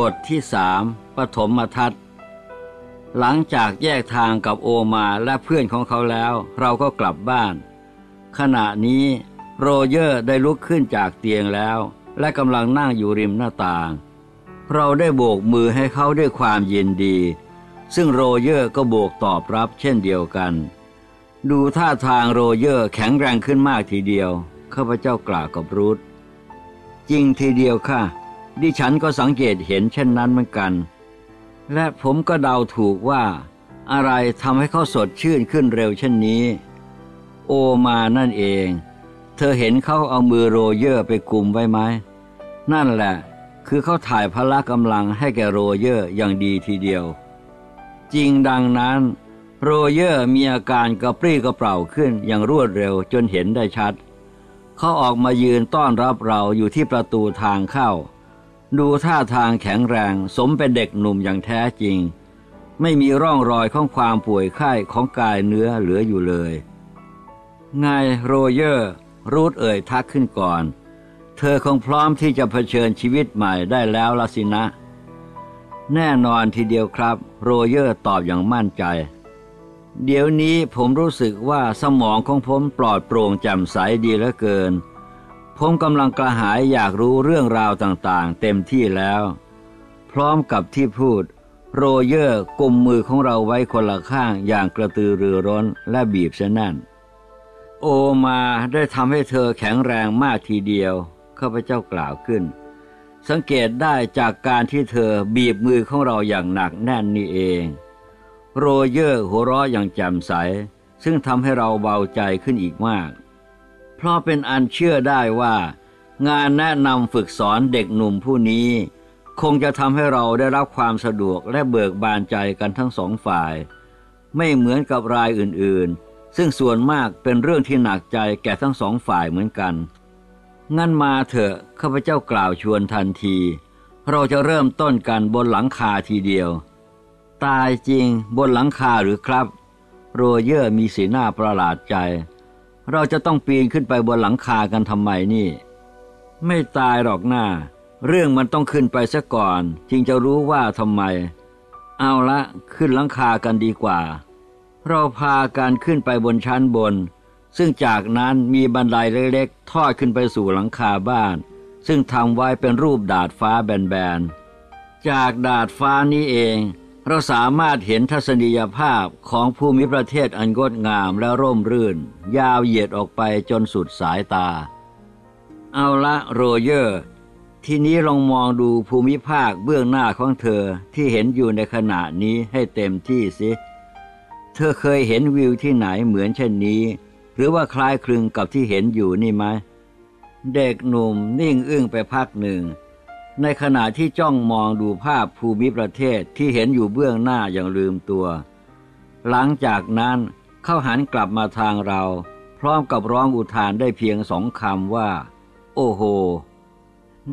บทที่สามปฐมทัศน์หลังจากแยกทางกับโอมาและเพื่อนของเขาแล้ว เราก็กลับบ้าน ขณะนี้โรเยอร์ได้ลุกขึ้นจากเตียงแล้ว และกำลังนั่งอยู่ริมหน้าต่าง เราได้โบกมือให้เขาด้วยความยินดี ซึ่งโรเยอร์ก็โบกตอบรับเช่นเดียวกัน ดูท่าทางโรเยอร์แข็งแรงขึ้นมากทีเดียวข้าพเจ้ากล่าวกับรูธจริงทีเดียวค่ะ ดิฉันก็สังเกตเห็นเช่นนั้นเหมือนกัน และผมก็เดาถูกว่า อะไรทำให้เขาสดชื่นขึ้นเร็วเช่นนี้ โอมานั่นเอง เธอเห็นเขาเอามือโรเยอร์ไปกุมไว้ไหม นั่นแหละ คือเขาถ่ายพละกำลังให้แกโรเยอร์อย่างดีทีเดียว จริงดังนั้น โรเยอร์มีอาการกระปรี้กระเปร่าขึ้นอย่างรวดเร็วจนเห็นได้ชัด เขาออกมายืนต้อนรับเราอยู่ที่ประตูทางเข้า ดูท่าทางแข็งแรงสมเป็นเด็กหนุ่มอย่างแท้จริง ไม่มีร่องรอยของความป่วยไข้ของกายเนื้อเหลืออยู่เลยไงโรเยอร์ รูธเอ่ยทักขึ้นก่อน เธอคงพร้อมที่จะเผชิญชีวิตใหม่ได้แล้วละสินะ แน่นอนทีเดียวครับ โรเยอร์ตอบอย่างมั่นใจ เดี๋ยวนี้ผมรู้สึกว่าสมองของผมปลอดโปร่งแจ่มใสดีเหลือเกิน ผมกำลังกระหายอยากรู้เรื่องราวต่างๆ เต็มที่แล้ว พร้อมกับที่พูด โรเยอร์กุมมือของเราไว้คนละข้างอย่างกระตือรือร้นและบีบเสนั่น โอมาได้ทำให้เธอแข็งแรงมากทีเดียวข้าพเจ้ากล่าวขึ้น สังเกตได้จากการที่เธอบีบมือของเราอย่างหนักแน่นนี่เอง โรเยอร์หัวเราะอย่างแจ่มใส ซึ่งทำให้เราเบาใจขึ้นอีกมาก เพราะเป็นอันเชื่อได้ว่า งานแนะนำฝึกสอนเด็กหนุ่มผู้นี้ คงจะทำให้เราได้รับความสะดวกและเบิกบานใจกันทั้งสองฝ่าย ไม่เหมือนกับรายอื่นๆ ซึ่งส่วนมากเป็นเรื่องที่หนักใจแก่ทั้งสองฝ่ายเหมือนกัน งั้นมาเถอะข้าพเจ้ากล่าวชวนทันที เราจะเริ่มต้นกันบนหลังคาทีเดียว ตายจริงบนหลังคาหรือครับ โรเยอร์มีสีหน้าประหลาดใจ เราจะต้องปีนขึ้นไปบนหลังคากันทำไมนี่ ไม่ตายหรอกหน้า เรื่องมันต้องขึ้นไปซะก่อน จึงจะรู้ว่าทำไม เอาละขึ้นหลังคากันดีกว่า เราพากันขึ้นไปบนชั้นบน ซึ่งจากนั้นมีบันไดเล็กๆทอดขึ้นไปสู่หลังคาบ้าน ซึ่งทำไว้เป็นรูปดาดฟ้าแบนๆ จากดาดฟ้านี้เอง เราสามารถเห็นทัศนียภาพของภูมิประเทศอันงดงามและร่มรื่น ยาวเหยียดออกไปจนสุดสายตา เอาละโรเยอร์ ทีนี้ลองมองดูภูมิภาคเบื้องหน้าของเธอที่เห็นอยู่ในขณะนี้ให้เต็มที่สิ เธอเคยเห็นวิวที่ไหนเหมือนเช่นนี้ หรือว่าคล้ายคลึงกับที่เห็นอยู่นี่ไหมเด็กหนุ่มนิ่งอึ้งไปพักหนึ่ง ในขณะที่จ้องมองดูภาพภูมิประเทศที่เห็นอยู่เบื้องหน้าอย่างลืมตัว หลังจากนั้นเขาหันกลับมาทางเรา พร้อมกับร้องอุทานได้เพียงสองคำว่า โอ้โห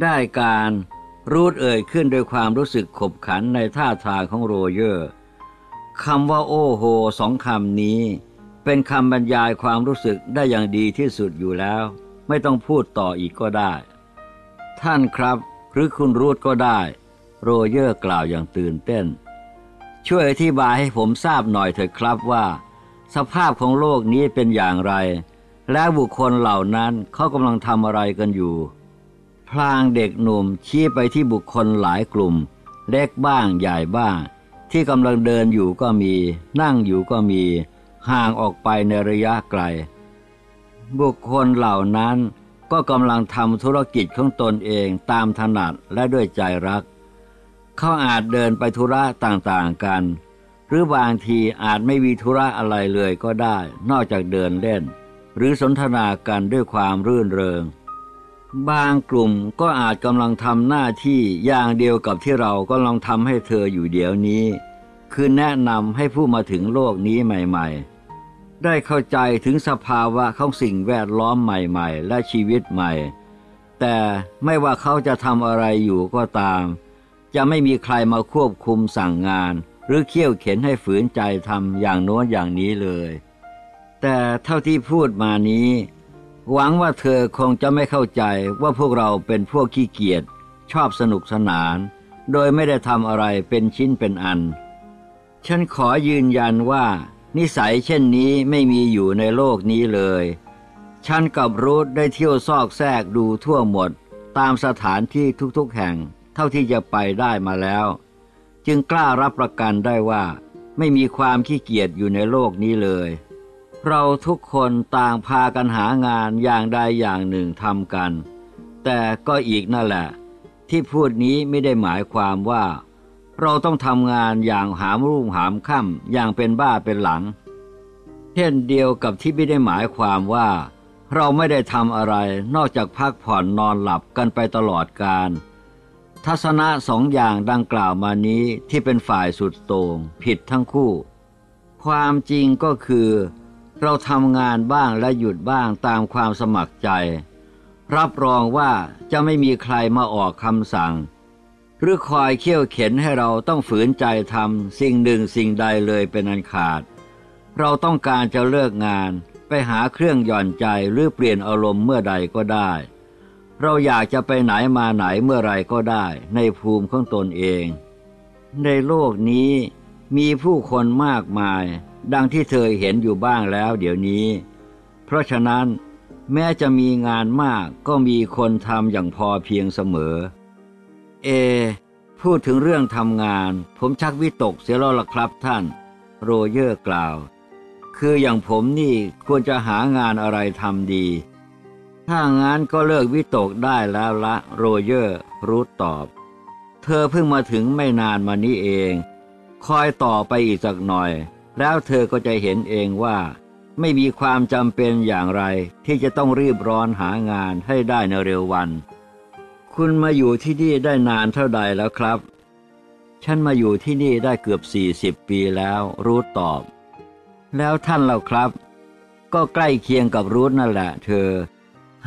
ได้การรูดเอ่ยขึ้นด้วยความรู้สึกขบขันในท่าทางของโรเยอร์คำว่าโอ้โหสองคำนี้ เป็นคำบรรยายความรู้สึกได้อย่างดีที่สุดอยู่แล้ว ไม่ต้องพูดต่ออีกก็ได้ ท่านครับ หรือคุณรูดก็ได้ โรเยอร์กล่าวอย่างตื่นเต้น ช่วยอธิบายให้ผมทราบหน่อยเถิดครับว่า สภาพของโลกนี้เป็นอย่างไร และบุคคลเหล่านั้นเขากำลังทำอะไรกันอยู่ พลางเด็กหนุ่มชี้ไปที่บุคคลหลายกลุ่ม เล็กบ้างใหญ่บ้าง ที่กำลังเดินอยู่ก็มี นั่งอยู่ก็มี ห่างออกไปในระยะไกล บุคคลเหล่านั้น ก็กำลังทำธุรกิจของตนเองตามถนัดและด้วยใจรัก เขาอาจเดินไปธุระต่างๆกัน หรือบางทีอาจไม่มีธุระอะไรเลยก็ได้ นอกจากเดินเล่น หรือสนทนากันด้วยความรื่นเริง บางกลุ่มก็อาจกำลังทำหน้าที่อย่างเดียวกับที่เรากำลังทำให้เธออยู่เดี๋ยวนี้ คือแนะนำให้ผู้มาถึงโลกนี้ใหม่ ๆ ได้เข้าใจถึงสภาวะของสิ่งแวดล้อมใหม่ๆ และชีวิตใหม่ แต่ไม่ว่าเขาจะทำอะไรอยู่ก็ตาม จะไม่มีใครมาควบคุมสั่งงาน หรือเขี่ยวเข็นให้ฝืนใจทำอย่างโน้นอย่างนี้เลย แต่เท่าที่พูดมานี้ หวังว่าเธอคงจะไม่เข้าใจว่าพวกเราเป็นพวกขี้เกียจชอบสนุกสนาน โดยไม่ได้ทำอะไรเป็นชิ้นเป็นอัน ฉันขอยืนยันว่า นิสัยเช่นนี้ไม่มีอยู่ในโลกนี้เลย ฉันกับรูธได้เที่ยวซอกแซกดูทั่วหมด ตามสถานที่ทุกๆแห่ง เท่าที่จะไปได้มาแล้ว จึงกล้ารับประกันได้ว่า ไม่มีความขี้เกียจอยู่ในโลกนี้เลย เราทุกคนต่างพากันหางานอย่างใดอย่างหนึ่งทำกัน แต่ก็อีกนั่นแหละ ที่พูดนี้ไม่ได้หมายความว่า เราต้องทำงานอย่างหามรุ่งหามค่ำอย่างเป็นบ้าเป็นหลัง เช่นเดียวกับที่ไม่ได้หมายความว่า เราไม่ได้ทำอะไรนอกจากพักผ่อนนอนหลับกันไปตลอดการ ทัศนะสองอย่างดังกล่าวมานี้ที่เป็นฝ่ายสุดโต่งผิดทั้งคู่ ความจริงก็คือ เราทำงานบ้างและหยุดบ้างตามความสมัครใจ รับรองว่าจะไม่มีใครมาออกคำสั่ง หรือคอยเขี่ยวเข็นให้เราต้องฝืนใจทำสิ่งหนึ่งสิ่งใดเลยเป็นอันขาด เราต้องการจะเลิกงานไปหาเครื่องหย่อนใจหรือเปลี่ยนอารมณ์เมื่อใดก็ได้ เราอยากจะไปไหนมาไหนเมื่อไรก็ได้ ในภูมิของตนเอง ในโลกนี้มีผู้คนมากมาย ดังที่เธอเห็นอยู่บ้างแล้วเดี๋ยวนี้ เพราะฉะนั้นแม้จะมีงานมากก็มีคนทำอย่างพอเพียงเสมอ เอ พูดถึงเรื่องทำงาน ผมชักวิตกเสียแล้วล่ะครับท่าน โรเยอร์กล่าว คืออย่างผมนี่ควรจะหางานอะไรทำดี ถ้างานก็เลิกวิตกได้แล้วละ โรเยอร์รู้ตอบ เธอเพิ่งมาถึงไม่นานมานี้เอง คอยต่อไปอีกสักหน่อย แล้วเธอก็จะเห็นเองว่า ไม่มีความจำเป็นอย่างไรที่จะต้องรีบร้อนหางานให้ได้ในเร็ววัน คุณมาอยู่ที่นี่ได้นานเท่าใดแล้วครับ ฉันมาอยู่ที่นี่ได้เกือบสี่สิบปีแล้วรู้ตอบ แล้วท่านเล่าครับ ก็ใกล้เคียงกับรูทนั่นแหละ เธอ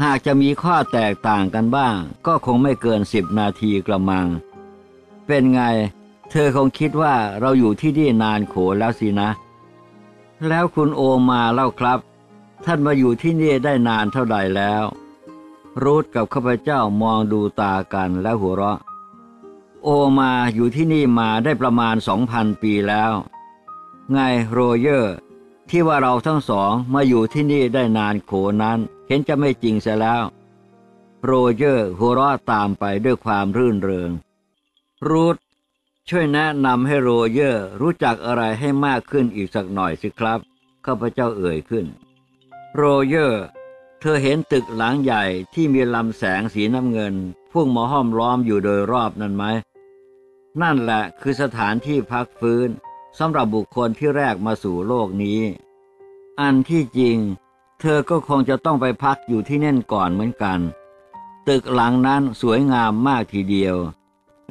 หากจะมีข้อแตกต่างกันบ้าง ก็คงไม่เกินสิบนาทีกระมัง เป็นไง เธอคงคิดว่าเราอยู่ที่นี่นานโขแล้วสินะ แล้วคุณโอมาเล่าครับ ท่านมาอยู่ที่นี่ได้นานเท่าใดแล้ว รูทกับข้าพเจ้ามองดูตากันแล้วหัวเราะ โอมาอยู่ที่นี่มาได้ประมาณสองพันปีแล้ว ไงโรเยอร์ ที่ว่าเราทั้งสองมาอยู่ที่นี่ได้นานโขนั้น เห็นจะไม่จริงเสียแล้ว โรเยอร์หัวเราะตามไปด้วยความรื่นเริง รูธช่วยแนะนำให้โรเยอร์รู้จักอะไรให้มากขึ้นอีกสักหน่อยสิครับข้าพเจ้าเอ่ยขึ้น โรเยอร์ เธอเห็นตึกหลังใหญ่ที่มีลำแสงสีน้ำเงินพุ่งมาห้อมล้อมอยู่โดยรอบนั่นไหม นั่นแหละคือสถานที่พักฟื้นสำหรับบุคคลที่แรกมาสู่โลกนี้ อันที่จริง เธอก็คงจะต้องไปพักอยู่ที่นั่นก่อนเหมือนกัน ตึกหลังนั้นสวยงามมากทีเดียว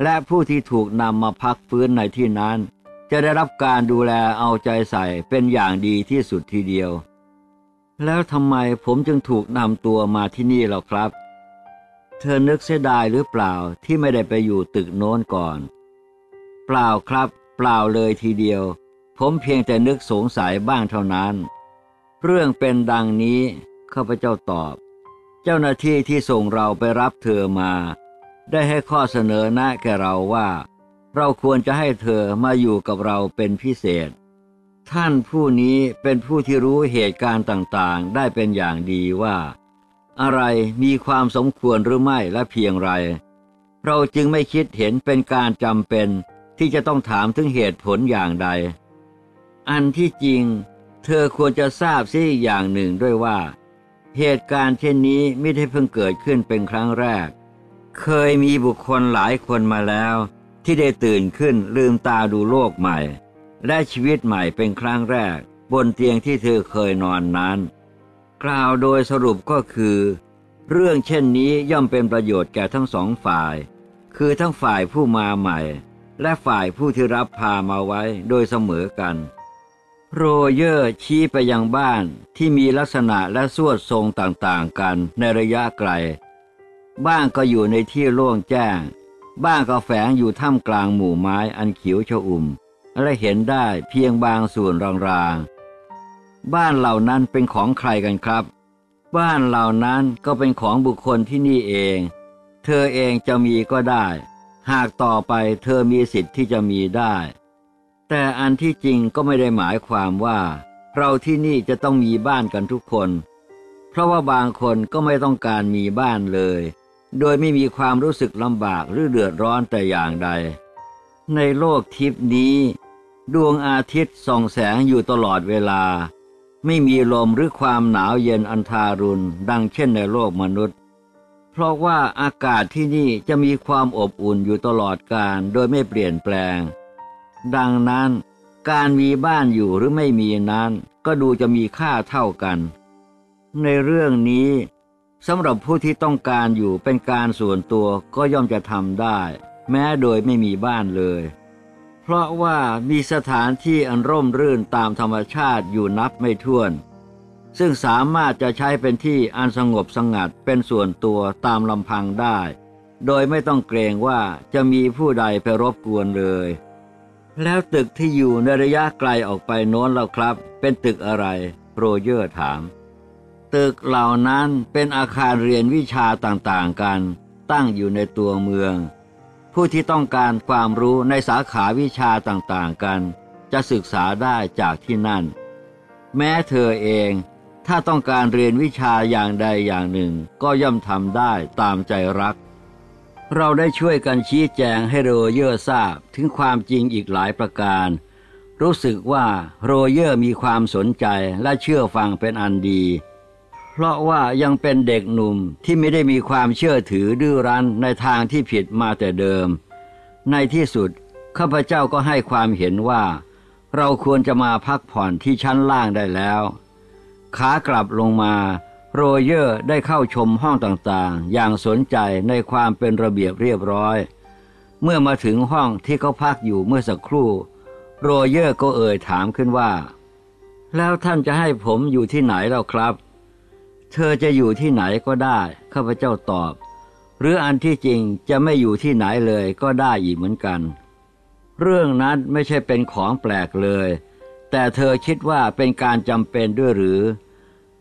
และผู้ที่ถูกนำมาพักฟื้นในที่นั้น จะได้รับการดูแลเอาใจใส่เป็นอย่างดีที่สุดทีเดียว แล้วทำไมผมจึงถูกนำตัวมาที่นี่ล่ะครับ เธอนึกเสียดายหรือเปล่าที่ไม่ได้ไปอยู่ตึกโน้นก่อน เปล่าครับ เปล่าเลยทีเดียว ผมเพียงแต่นึกสงสัยบ้างเท่านั้น เรื่องเป็นดังนี้ข้าพเจ้าตอบ เจ้าหน้าที่ที่ส่งเราไปรับเธอมา ได้ให้ข้อเสนอแนะแก่เราว่า เราควรจะให้เธอมาอยู่กับเราเป็นพิเศษ ท่านผู้นี้เป็นผู้ที่รู้เหตุการณ์ต่างๆ ได้เป็นอย่างดีว่า อะไรมีความสมควรหรือไม่และเพียงไร เราจึงไม่คิดเห็นเป็นการจำเป็นที่จะต้องถามถึงเหตุผลอย่างใด อันที่จริง เธอควรจะทราบสิอย่างหนึ่งด้วยว่า เหตุการณ์เช่นนี้ไม่ได้เพิ่งเกิดขึ้นเป็นครั้งแรก เคยมีบุคคลหลายคนมาแล้ว ที่ได้ตื่นขึ้นลืมตาดูโลกใหม่ และชีวิตใหม่เป็นครั้งแรก บนเตียงที่เธอเคยนอนนั้น กล่าวโดยสรุปก็คือ เรื่องเช่นนี้ย่อมเป็นประโยชน์แก่ทั้งสองฝ่าย คือทั้งฝ่ายผู้มาใหม่ และฝ่ายผู้ที่รับพามาไว้โดยเสมอกัน โรเยอร์ชี้ไปยังบ้านที่มีลักษณะและทรวดทรงต่างๆกันในระยะไกล บ้างก็อยู่ในที่โล่งแจ้ง บ้างก็แฝงอยู่ท่ามกลางหมู่ไม้อันเขียวชอุ่ม และเห็นได้เพียงบางส่วนรางๆ บ้านเหล่านั้นเป็นของใครกันครับ บ้านเหล่านั้นก็เป็นของบุคคลที่นี่เอง เธอเองจะมีก็ได้ หากต่อไปเธอมีสิทธิ์ที่จะมีได้ แต่อันที่จริงก็ไม่ได้หมายความว่า เราที่นี่จะต้องมีบ้านกันทุกคน เพราะว่าบางคนก็ไม่ต้องการมีบ้านเลย โดยไม่มีความรู้สึกลำบากหรือเดือดร้อนแต่อย่างใด ในโลกทิพนี้ ดวงอาทิตย์ส่องแสงอยู่ตลอดเวลา ไม่มีลมหรือความหนาวเย็นอันทารุณดังเช่นในโลกมนุษย์ เพราะว่าอากาศที่นี่จะมีความอบอุ่นอยู่ตลอดกาลโดยไม่เปลี่ยนแปลง ดังนั้นการมีบ้านอยู่หรือไม่มีนั้นก็ดูจะมีค่าเท่ากัน ในเรื่องนี้สำหรับผู้ที่ต้องการอยู่เป็นการส่วนตัวก็ย่อมจะทำได้ แม้โดยไม่มีบ้านเลย เพราะว่ามีสถานที่อันร่มรื่นตามธรรมชาติอยู่นับไม่ถ้วน ซึ่งสามารถจะใช้เป็นที่อันสงบสงัดเป็นส่วนตัวตามลำพังได้ โดยไม่ต้องเกรงว่าจะมีผู้ใดไปรบกวนเลย แล้วตึกที่อยู่ในระยะไกลออกไปโน้นแล้วครับ เป็นตึกอะไร โรเยอร์ถามตึกเหล่านั้นเป็นอาคารเรียนวิชาต่างๆกัน ตั้งอยู่ในตัวเมือง ผู้ที่ต้องการความรู้ในสาขาวิชาต่างๆกัน จะศึกษาได้จากที่นั่น แม้เธอเองถ้าต้องการเรียนวิชาอย่างใดอย่างหนึ่งก็ย่อมทำได้ตามใจรัก เราได้ช่วยกันชี้แจงให้โรเยอร์ทราบถึงความจริงอีกหลายประการ รู้สึกว่าโรเยอร์มีความสนใจและเชื่อฟังเป็นอันดี เพราะว่ายังเป็นเด็กหนุ่มที่ไม่ได้มีความเชื่อถือดื้อรั้นในทางที่ผิดมาแต่เดิม ในที่สุดข้าพเจ้าก็ให้ความเห็นว่า เราควรจะมาพักผ่อนที่ชั้นล่างได้แล้วขากลับลงมา โรเยอร์ได้เข้าชมห้องต่างๆ อย่างสนใจในความเป็นระเบียบเรียบร้อย เมื่อมาถึงห้องที่เขาพักอยู่เมื่อสักครู่ โรเยอร์ก็เอ่ยถามขึ้นว่า แล้วท่านจะให้ผมอยู่ที่ไหนแล้วครับ เธอจะอยู่ที่ไหนก็ได้ข้าพเจ้าตอบ หรืออันที่จริงจะไม่อยู่ที่ไหนเลยก็ได้อีกเหมือนกัน เรื่องนั้นไม่ใช่เป็นของแปลกเลย แต่เธอคิดว่าเป็นการจำเป็นด้วยหรือ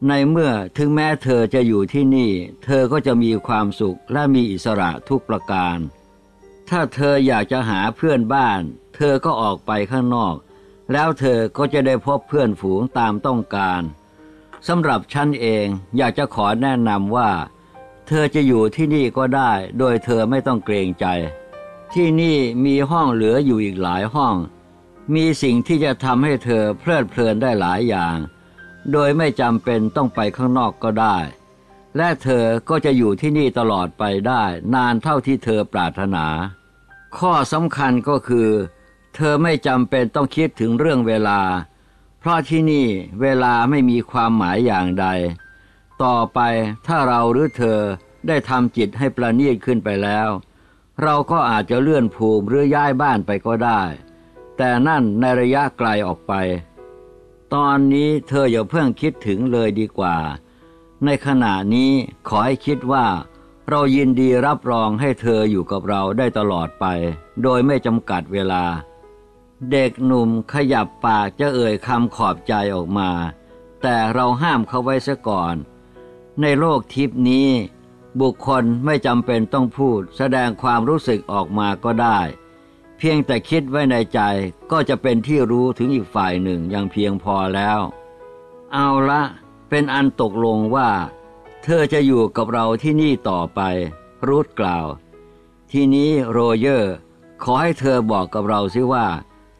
ในเมื่อถึงแม้เธอจะอยู่ที่นี่ เธอก็จะมีความสุขและมีอิสระทุกประการ ถ้าเธออยากจะหาเพื่อนบ้าน เธอก็ออกไปข้างนอก แล้วเธอก็จะได้พบเพื่อนฝูงตามต้องการ สำหรับฉันเองอยากจะขอแนะนำว่า เธอจะอยู่ที่นี่ก็ได้ โดยเธอไม่ต้องเกรงใจ ที่นี่มีห้องเหลืออยู่อีกหลายห้อง มีสิ่งที่จะทำให้เธอเพลิดเพลินได้หลายอย่าง โดยไม่จำเป็นต้องไปข้างนอกก็ได้ และเธอก็จะอยู่ที่นี่ตลอดไปได้ นานเท่าที่เธอปรารถนา ข้อสำคัญก็คือ เธอไม่จำเป็นต้องคิดถึงเรื่องเวลา ราะที่นี่เวลาไม่มีความหมายอย่างใด ต่อไปถ้าเราหรือเธอได้ทำจิตให้ประณีตขึ้นไปแล้ว เราก็อาจจะเลื่อนภูมิหรือย้ายบ้านไปก็ได้ แต่นั่นในระยะไกลออกไป ตอนนี้เธออย่าเพิ่งคิดถึงเลยดีกว่า ในขณะนี้ขอให้คิดว่า เรายินดีรับรองให้เธออยู่กับเราได้ตลอดไป โดยไม่จำกัดเวลา เด็กหนุ่มขยับปากจะเอ่ยคำขอบใจออกมา แต่เราห้ามเขาไว้ซะก่อน ในโลกทิพนี้ บุคคลไม่จำเป็นต้องพูด แสดงความรู้สึกออกมาก็ได้ เพียงแต่คิดไว้ในใจก็จะเป็นที่รู้ถึงอีกฝ่ายหนึ่งอย่างเพียงพอแล้ว เอาละเป็นอันตกลงว่า เธอจะอยู่กับเราที่นี่ต่อไป รูทกล่าว ทีนี้โรเยอร์ ขอให้เธอบอกกับเราสิว่า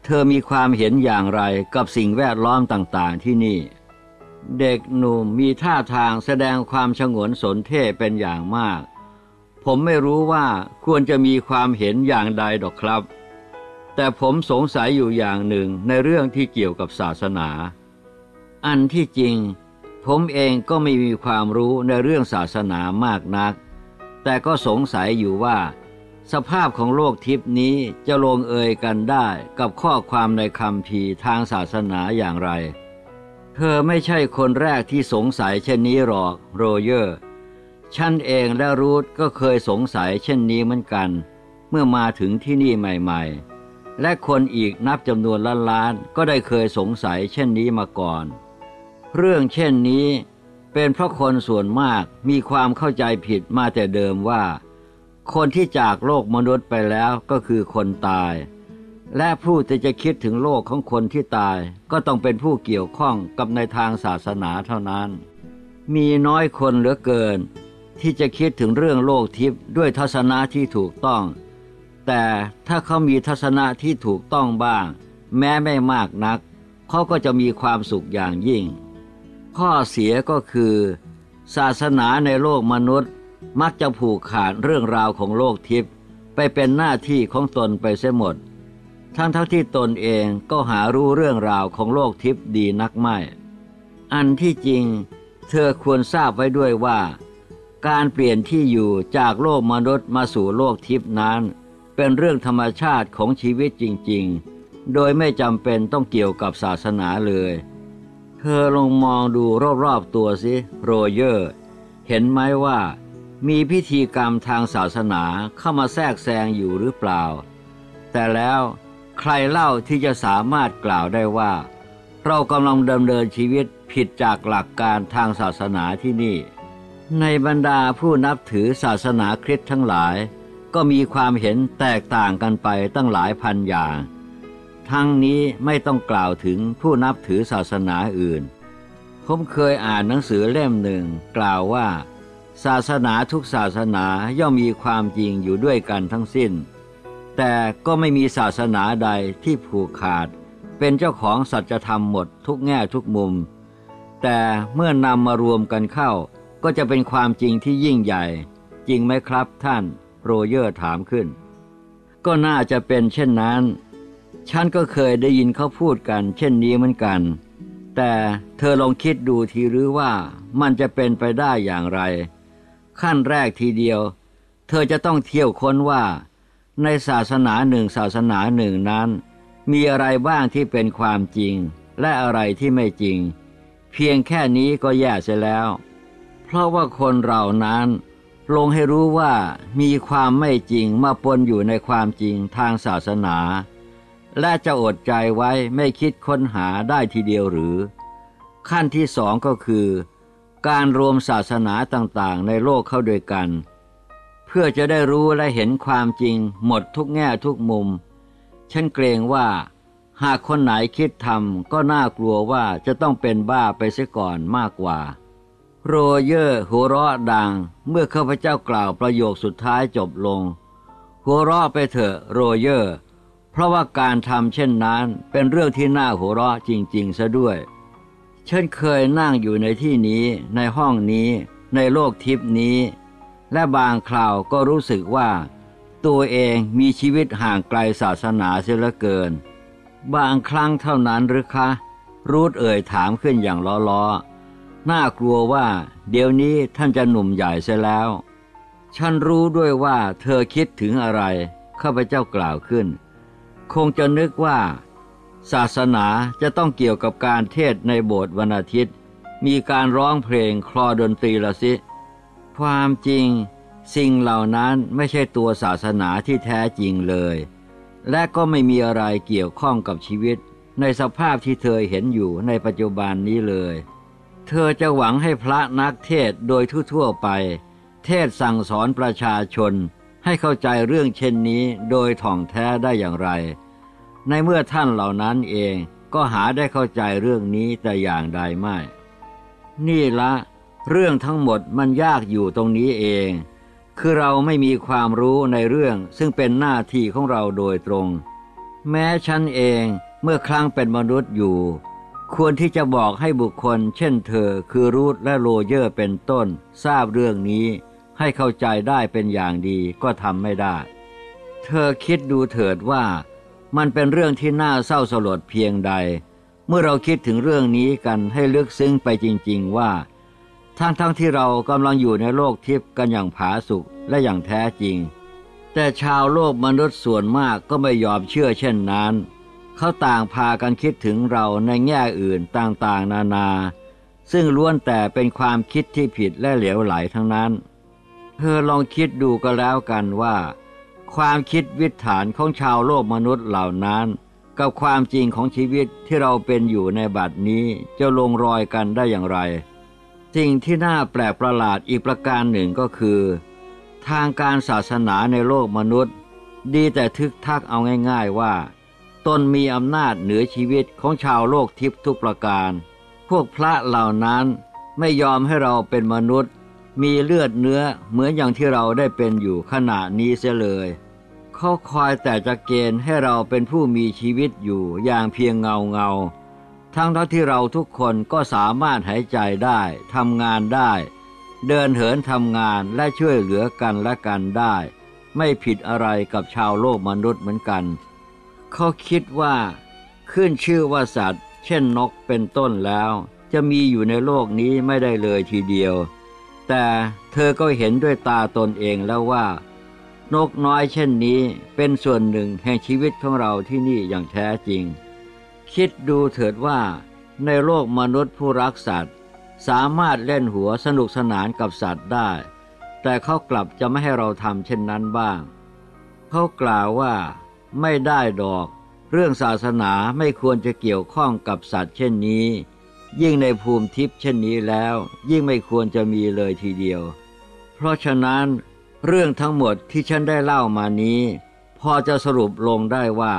ธอมีความเห็นอย่างไรกับสิ่งแวดล้อมต่างๆที่นี่ เด็กหนุ่มมีท่าทางแสดงความฉงนสนเท่เป็นอย่างมาก ผมไม่รู้ว่าควรจะมีความเห็นอย่างใดดอกครับ แต่ผมสงสัยอยู่อย่างหนึ่งในเรื่องที่เกี่ยวกับศาสนา อันที่จริง ผมเองก็ไม่มีความรู้ในเรื่องศาสนามากนัก แต่ก็สงสัยอยู่ว่า สภาพของโลกทิพนี้จะลงเอยกันได้กับข้อความในคำพีทางศาสนาอย่างไร เธอไม่ใช่คนแรกที่สงสัยเช่นนี้หรอกโรเยอร์ ฉันเองและรูทก็เคยสงสัยเช่นนี้เหมือนกัน เมื่อมาถึงที่นี่ใหม่ๆ และคนอีกนับจำนวนล้านๆก็ได้เคยสงสัยเช่นนี้มาก่อน เรื่องเช่นนี้เป็นเพราะคนส่วนมากมีความเข้าใจผิดมาแต่เดิมว่า คนที่จากโลกมนุษย์ไปแล้วก็คือคนตาย และผู้ที่จะคิดถึงโลกของคนที่ตาย ก็ต้องเป็นผู้เกี่ยวข้องกับในทางศาสนาเท่านั้น มีน้อยคนเหลือเกิน ที่จะคิดถึงเรื่องโลกทิพย์ด้วยทัศนะที่ถูกต้อง แต่ถ้าเขามีทัศนะที่ถูกต้องบ้าง แม้ไม่มากนัก เขาก็จะมีความสุขอย่างยิ่ง ข้อเสียก็คือ ศาสนาในโลกมนุษย์ มักจะผูกขาดเรื่องราวของโลกทิพย์ไปเป็นหน้าที่ของตนไปเสียหมด ทั้งทั้งที่ตนเองก็หารู้เรื่องราวของโลกทิพย์ดีนักไม่ อันที่จริง เธอควรทราบไว้ด้วยว่า การเปลี่ยนที่อยู่จากโลกมนุษย์มาสู่โลกทิพย์นั้น เป็นเรื่องธรรมชาติของชีวิตจริง ๆ โดยไม่จำเป็นต้องเกี่ยวกับศาสนาเลย เธอลองมองดูรอบๆตัวสิโรเยอร์ เห็นไหมว่า มีพิธีกรรมทางศาสนาเข้ามาแทรกแซงอยู่หรือเปล่า แต่แล้วใครเล่าที่จะสามารถกล่าวได้ว่า เรากำลังดำเนินชีวิตผิดจากหลักการทางศาสนาที่นี่ ในบรรดาผู้นับถือศาสนาคริสต์ทั้งหลาย ก็มีความเห็นแตกต่างกันไปตั้งหลายพันอย่าง ทั้งนี้ไม่ต้องกล่าวถึงผู้นับถือศาสนาอื่น ผมเคยอ่านหนังสือเล่มหนึ่งกล่าวว่า ศาสนาทุกศาสนาย่อมมีความจริงอยู่ด้วยกันทั้งสิ้น แต่ก็ไม่มีศาสนาใดที่ผูกขาด เป็นเจ้าของสัจธรรมหมดทุกแง่ทุกมุม แต่เมื่อนำมารวมกันเข้า ก็จะเป็นความจริงที่ยิ่งใหญ่ จริงไหมครับท่านโรเยอร์ถามขึ้น ก็น่าจะเป็นเช่นนั้น ฉันก็เคยได้ยินเขาพูดกัน เช่นนี้เหมือนกัน แต่เธอลองคิดดูทีหรือว่ามันจะเป็นไปได้อย่างไร ขั้นแรกทีเดียว เธอจะต้องเที่ยวค้นว่า ในศาสนาหนึ่งศาสนาหนึ่งนั้น มีอะไรบ้างที่เป็นความจริง และอะไรที่ไม่จริง เพียงแค่นี้ก็แย่เสียแล้ว เพราะว่าคนเรานั้น ลงให้รู้ว่ามีความไม่จริงมาปนอยู่ในความจริงทางศาสนา และจะอดใจไว้ไม่คิดค้นหาได้ทีเดียวหรือ ขั้นที่สองก็คือ การรวมศาสนาต่างๆ ในโลกเข้าด้วยกัน เพื่อจะได้รู้และเห็นความจริงหมดทุกแง่ทุกมุม ฉันเกรงว่า หากคนไหนคิดทำก็น่ากลัวว่าจะต้องเป็นบ้าไปเสียก่อนมากกว่า โรเยอร์หัวเราะดังเมื่อข้าพเจ้ากล่าวประโยคสุดท้ายจบลง หัวเราะไปเถอะโรเยอร์ เพราะว่าการทำเช่นนั้นเป็นเรื่องที่น่าหัวเราะจริง ๆ ซะด้วย ฉันเคยนั่งอยู่ในที่นี้ ในห้องนี้ ในโลกทิพนี้ และบางคราวก็รู้สึกว่า ตัวเองมีชีวิตห่างไกลศาสนาเสียเหลือเกิน บางครั้งเท่านั้นหรือคะ รูดเอ่ยถามขึ้นอย่างล้อๆ น่ากลัวว่า เดี๋ยวนี้ท่านจะหนุ่มใหญ่เสียแล้ว ฉันรู้ด้วยว่าเธอคิดถึงอะไรข้าพเจ้ากล่าวขึ้น คงจะนึกว่า ศาสนาจะต้องเกี่ยวกับการเทศในโบสถ์วันอาทิตย์ มีการร้องเพลงคลอดนตรีละสิ ความจริง สิ่งเหล่านั้นไม่ใช่ตัวศาสนาที่แท้จริงเลย และก็ไม่มีอะไรเกี่ยวข้องกับชีวิต ในสภาพที่เธอเห็นอยู่ในปัจจุบันนี้เลย เธอจะหวังให้พระนักเทศโดยทั่วๆไป เทศสั่งสอนประชาชน ให้เข้าใจเรื่องเช่นนี้โดยถ่องแท้ได้อย่างไร ในเมื่อท่านเหล่านั้นเองก็หาได้เข้าใจเรื่องนี้แต่อย่างใดไม่ นี่ละ เรื่องทั้งหมดมันยากอยู่ตรงนี้เอง คือเราไม่มีความรู้ในเรื่องซึ่งเป็นหน้าที่ของเราโดยตรง แม้ฉันเองเมื่อครั้งเป็นมนุษย์อยู่ ควรที่จะบอกให้บุคคล เช่นเธอคือรูทและโรเยอร์เป็นต้น ทราบเรื่องนี้ ให้เข้าใจได้เป็นอย่างดีก็ทำไม่ได้ เธอคิดดูเถิดว่า มันเป็นเรื่องที่น่าเศร้าสลดเพียงใด เมื่อเราคิดถึงเรื่องนี้กันให้ลึกซึ้งไปจริง ๆว่า ทั้งๆทที่เรากำลังอยู่ในโลกทิพย์กันอย่างผาสุกและอย่างแท้จริง แต่ชาวโลกมนุษย์ส่วนมากก็ไม่ยอมเชื่อเช่นนั้น เขาต่างพากันคิดถึงเราในแง่อื่นต่างๆ นานา ซึ่งล้วนแต่เป็นความคิดที่ผิดและเหลวไหลทั้งนั้น เธอลองคิดดูก็แล้วกันว่า ความคิดวิถฐานของชาวโลกมนุษย์เหล่านั้น กับความจริงของชีวิตที่เราเป็นอยู่ในบัดนี้จะลงรอยกันได้อย่างไร สิ่งที่น่าแปลกประหลาดอีกประการหนึ่งก็คือ ทางการศาสนาในโลกมนุษย์ ดีแต่ทึกทักเอาง่าย ๆว่าตนมีอำนาจเหนือชีวิตของชาวโลกทิพย์ทุกประการ พวกพระเหล่านั้นไม่ยอมให้เราเป็นมนุษย์ มีเลือดเนื้อเหมือนอย่างที่เราได้เป็นอยู่ขณะนี้เสียเลย เขาคอยแต่จะเกณฑ์ให้เราเป็นผู้มีชีวิตอยู่อย่างเพียงเงาเงาทั้งที่เราทุกคนก็สามารถหายใจได้ทำงานได้ เดินเหินทำงานและช่วยเหลือกันและกันได้ ไม่ผิดอะไรกับชาวโลกมนุษย์เหมือนกัน เขาคิดว่า ขึ้นชื่อว่าสัตว์ เช่นนกเป็นต้นแล้ว จะมีอยู่ในโลกนี้ไม่ได้เลยทีเดียว แต่เธอก็เห็นด้วยตาตนเองแล้วว่า นกน้อยเช่นนี้เป็นส่วนหนึ่งแห่งชีวิตของเราที่นี่อย่างแท้จริง คิดดูเถิดว่า ในโลกมนุษย์ผู้รักสัตว์ สามารถเล่นหัวสนุกสนานกับสัตว์ได้ แต่เขากลับจะไม่ให้เราทำเช่นนั้นบ้าง เขากล่าวว่า ไม่ได้ดอก เรื่องศาสนาไม่ควรจะเกี่ยวข้องกับสัตว์เช่นนี้ ยิ่งในภูมิทิพย์เช่นนี้แล้ว ยิ่งไม่ควรจะมีเลยทีเดียว เพราะฉะนั้น เรื่องทั้งหมดที่ฉันได้เล่ามานี้ พอจะสรุปลงได้ว่า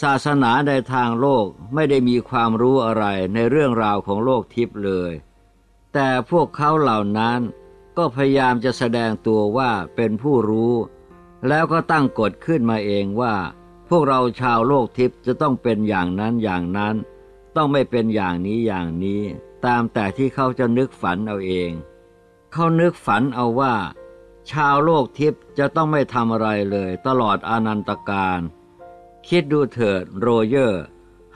ศาสนาในทางโลกไม่ได้มีความรู้อะไรในเรื่องราวของโลกทิพย์เลย แต่พวกเขาเหล่านั้นก็พยายามจะแสดงตัวว่าเป็นผู้รู้ แล้วก็ตั้งกฎขึ้นมาเองว่า พวกเราชาวโลกทิพย์จะต้องเป็นอย่างนั้นอย่างนั้น ต้องไม่เป็นอย่างนี้อย่างนี้ ตามแต่ที่เขาจะนึกฝันเอาเอง เขานึกฝันเอาว่า ชาวโลกทิพย์จะต้องไม่ทำอะไรเลยตลอดอนันตการ คิดดูเถิดโรเยอร์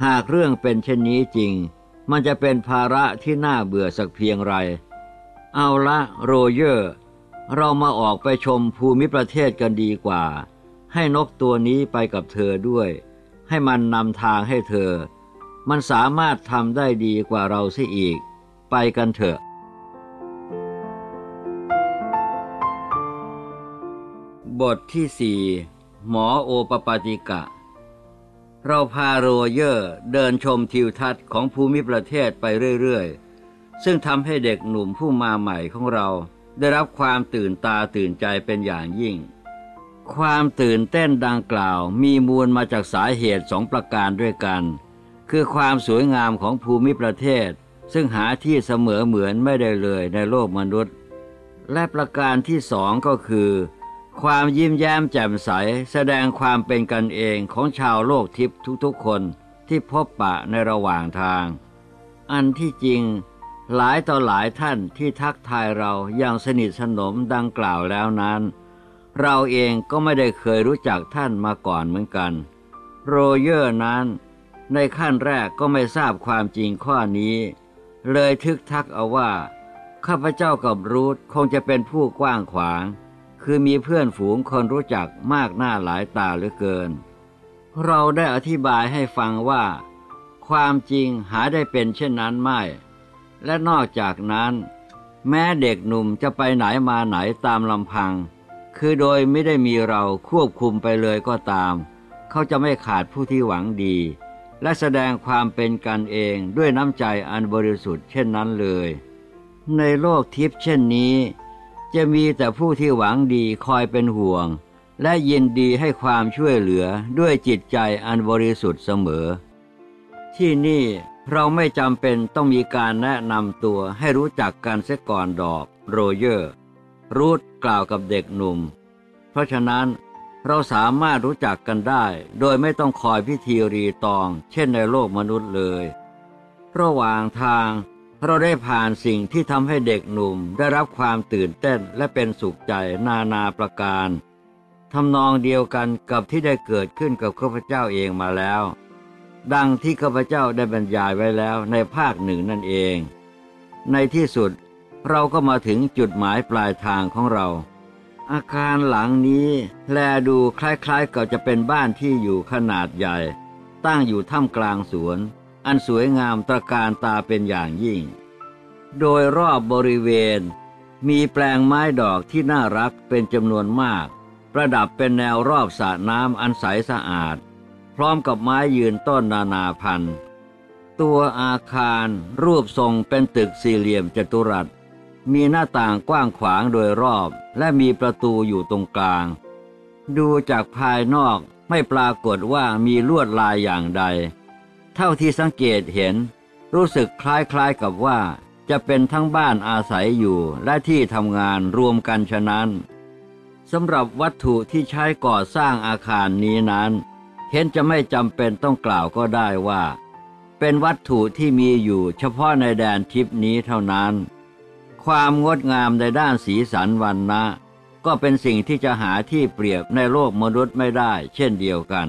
หากเรื่องเป็นเช่นนี้จริง มันจะเป็นภาระที่น่าเบื่อสักเพียงไร เอาละโรเยอร์ เรามาออกไปชมภูมิประเทศกันดีกว่า ให้นกตัวนี้ไปกับเธอด้วย ให้มันนำทางให้เธอ มันสามารถทำได้ดีกว่าเราเสียอีก ไปกันเถอะ บทที่สี่หมอโอปปาติกะ เราพาโรเยอร์เดินชมทิวทัศน์ของภูมิประเทศไปเรื่อย ๆ ซึ่งทำให้เด็กหนุ่มผู้มาใหม่ของเรา ได้รับความตื่นตาตื่นใจเป็นอย่างยิ่ง ความตื่นเต้นดังกล่าวมีมูลมาจากสาเหตุสองประการด้วยกัน คือความสวยงามของภูมิประเทศ ซึ่งหาที่เสมอเหมือนไม่ได้เลยในโลกมนุษย์ และประการที่สองก็คือ ความยิ้มแย้มแจ่มใส แสดงความเป็นกันเองของชาวโลกทิพย์ทุกๆคนที่พบปะในระหว่างทาง อันที่จริงหลายต่อหลายท่านที่ทักทายเราอย่างสนิทสนมดังกล่าวแล้วนั้น เราเองก็ไม่ได้เคยรู้จักท่านมาก่อนเหมือนกัน โรเยอร์นั้น ในขั้นแรกก็ไม่ทราบความจริงข้อนี้ เลยทึกทักเอาว่า ข้าพเจ้ากับรูทคงจะเป็นผู้กว้างขวาง คือมีเพื่อนฝูงคนรู้จักมากหน้าหลายตาเหลือเกิน เราได้อธิบายให้ฟังว่า ความจริงหาได้เป็นเช่นนั้นไม่ และนอกจากนั้น แม้เด็กหนุ่มจะไปไหนมาไหนตามลำพัง คือโดยไม่ได้มีเราควบคุมไปเลยก็ตาม เขาจะไม่ขาดผู้ที่หวังดี และแสดงความเป็นกันเองด้วยน้ำใจอันบริสุทธิ์เช่นนั้นเลย ในโลกทิพย์เช่นนี้ จะมีแต่ผู้ที่หวังดีคอยเป็นห่วง และยินดีให้ความช่วยเหลือด้วยจิตใจอันบริสุทธิ์เสมอ ที่นี่เราไม่จำเป็นต้องมีการแนะนำตัวให้รู้จักกันเสียก่อนดอก โรเยอร์ รูธกล่าวกับเด็กหนุ่ม เพราะฉะนั้น เราสามารถรู้จักกันได้ โดยไม่ต้องคอยพิธีรีตอง เช่นในโลกมนุษย์เลย ระหว่างทาง เราได้ผ่านสิ่งที่ทำให้เด็กหนุ่มได้รับความตื่นเต้นและเป็นสุขใจนานาประการทำนองเดียวกันกับที่ได้เกิดขึ้นกับข้าพเจ้าเองมาแล้ว ดังที่ข้าพเจ้าได้บรรยายไว้แล้วในภาคหนึ่งนั่นเอง ในที่สุดเราก็มาถึงจุดหมายปลายทางของเรา อาคารหลังนี้แลดูคล้ายๆกับจะเป็นบ้านที่อยู่ขนาดใหญ่ ตั้งอยู่ท่ามกลางสวน อันสวยงามตระการตาเป็นอย่างยิ่ง โดยรอบบริเวณ มีแปลงไม้ดอกที่น่ารักเป็นจำนวนมาก ประดับเป็นแนวรอบสระน้ำอันใสสะอาด พร้อมกับไม้ยืนต้นนานาพันธุ์ ตัวอาคารรูปทรงเป็นตึกสี่เหลี่ยมจัตุรัส มีหน้าต่างกว้างขวางโดยรอบ และมีประตูอยู่ตรงกลาง ดูจากภายนอกไม่ปรากฏว่ามีลวดลายอย่างใด เท่าที่สังเกตเห็น รู้สึกคล้ายๆกับว่า จะเป็นทั้งบ้านอาศัยอยู่และที่ทำงานรวมกันฉะนั้นสำหรับวัตถุที่ใช้ก่อสร้างอาคารนี้นั้น เห็นจะไม่จำเป็นต้องกล่าวก็ได้ว่า เป็นวัตถุที่มีอยู่เฉพาะในแดนทิพนี้เท่านั้น ความงดงามในด้านสีสันวันนะก็เป็นสิ่งที่จะหาที่เปรียบในโลกมนุษย์ไม่ได้เช่นเดียวกัน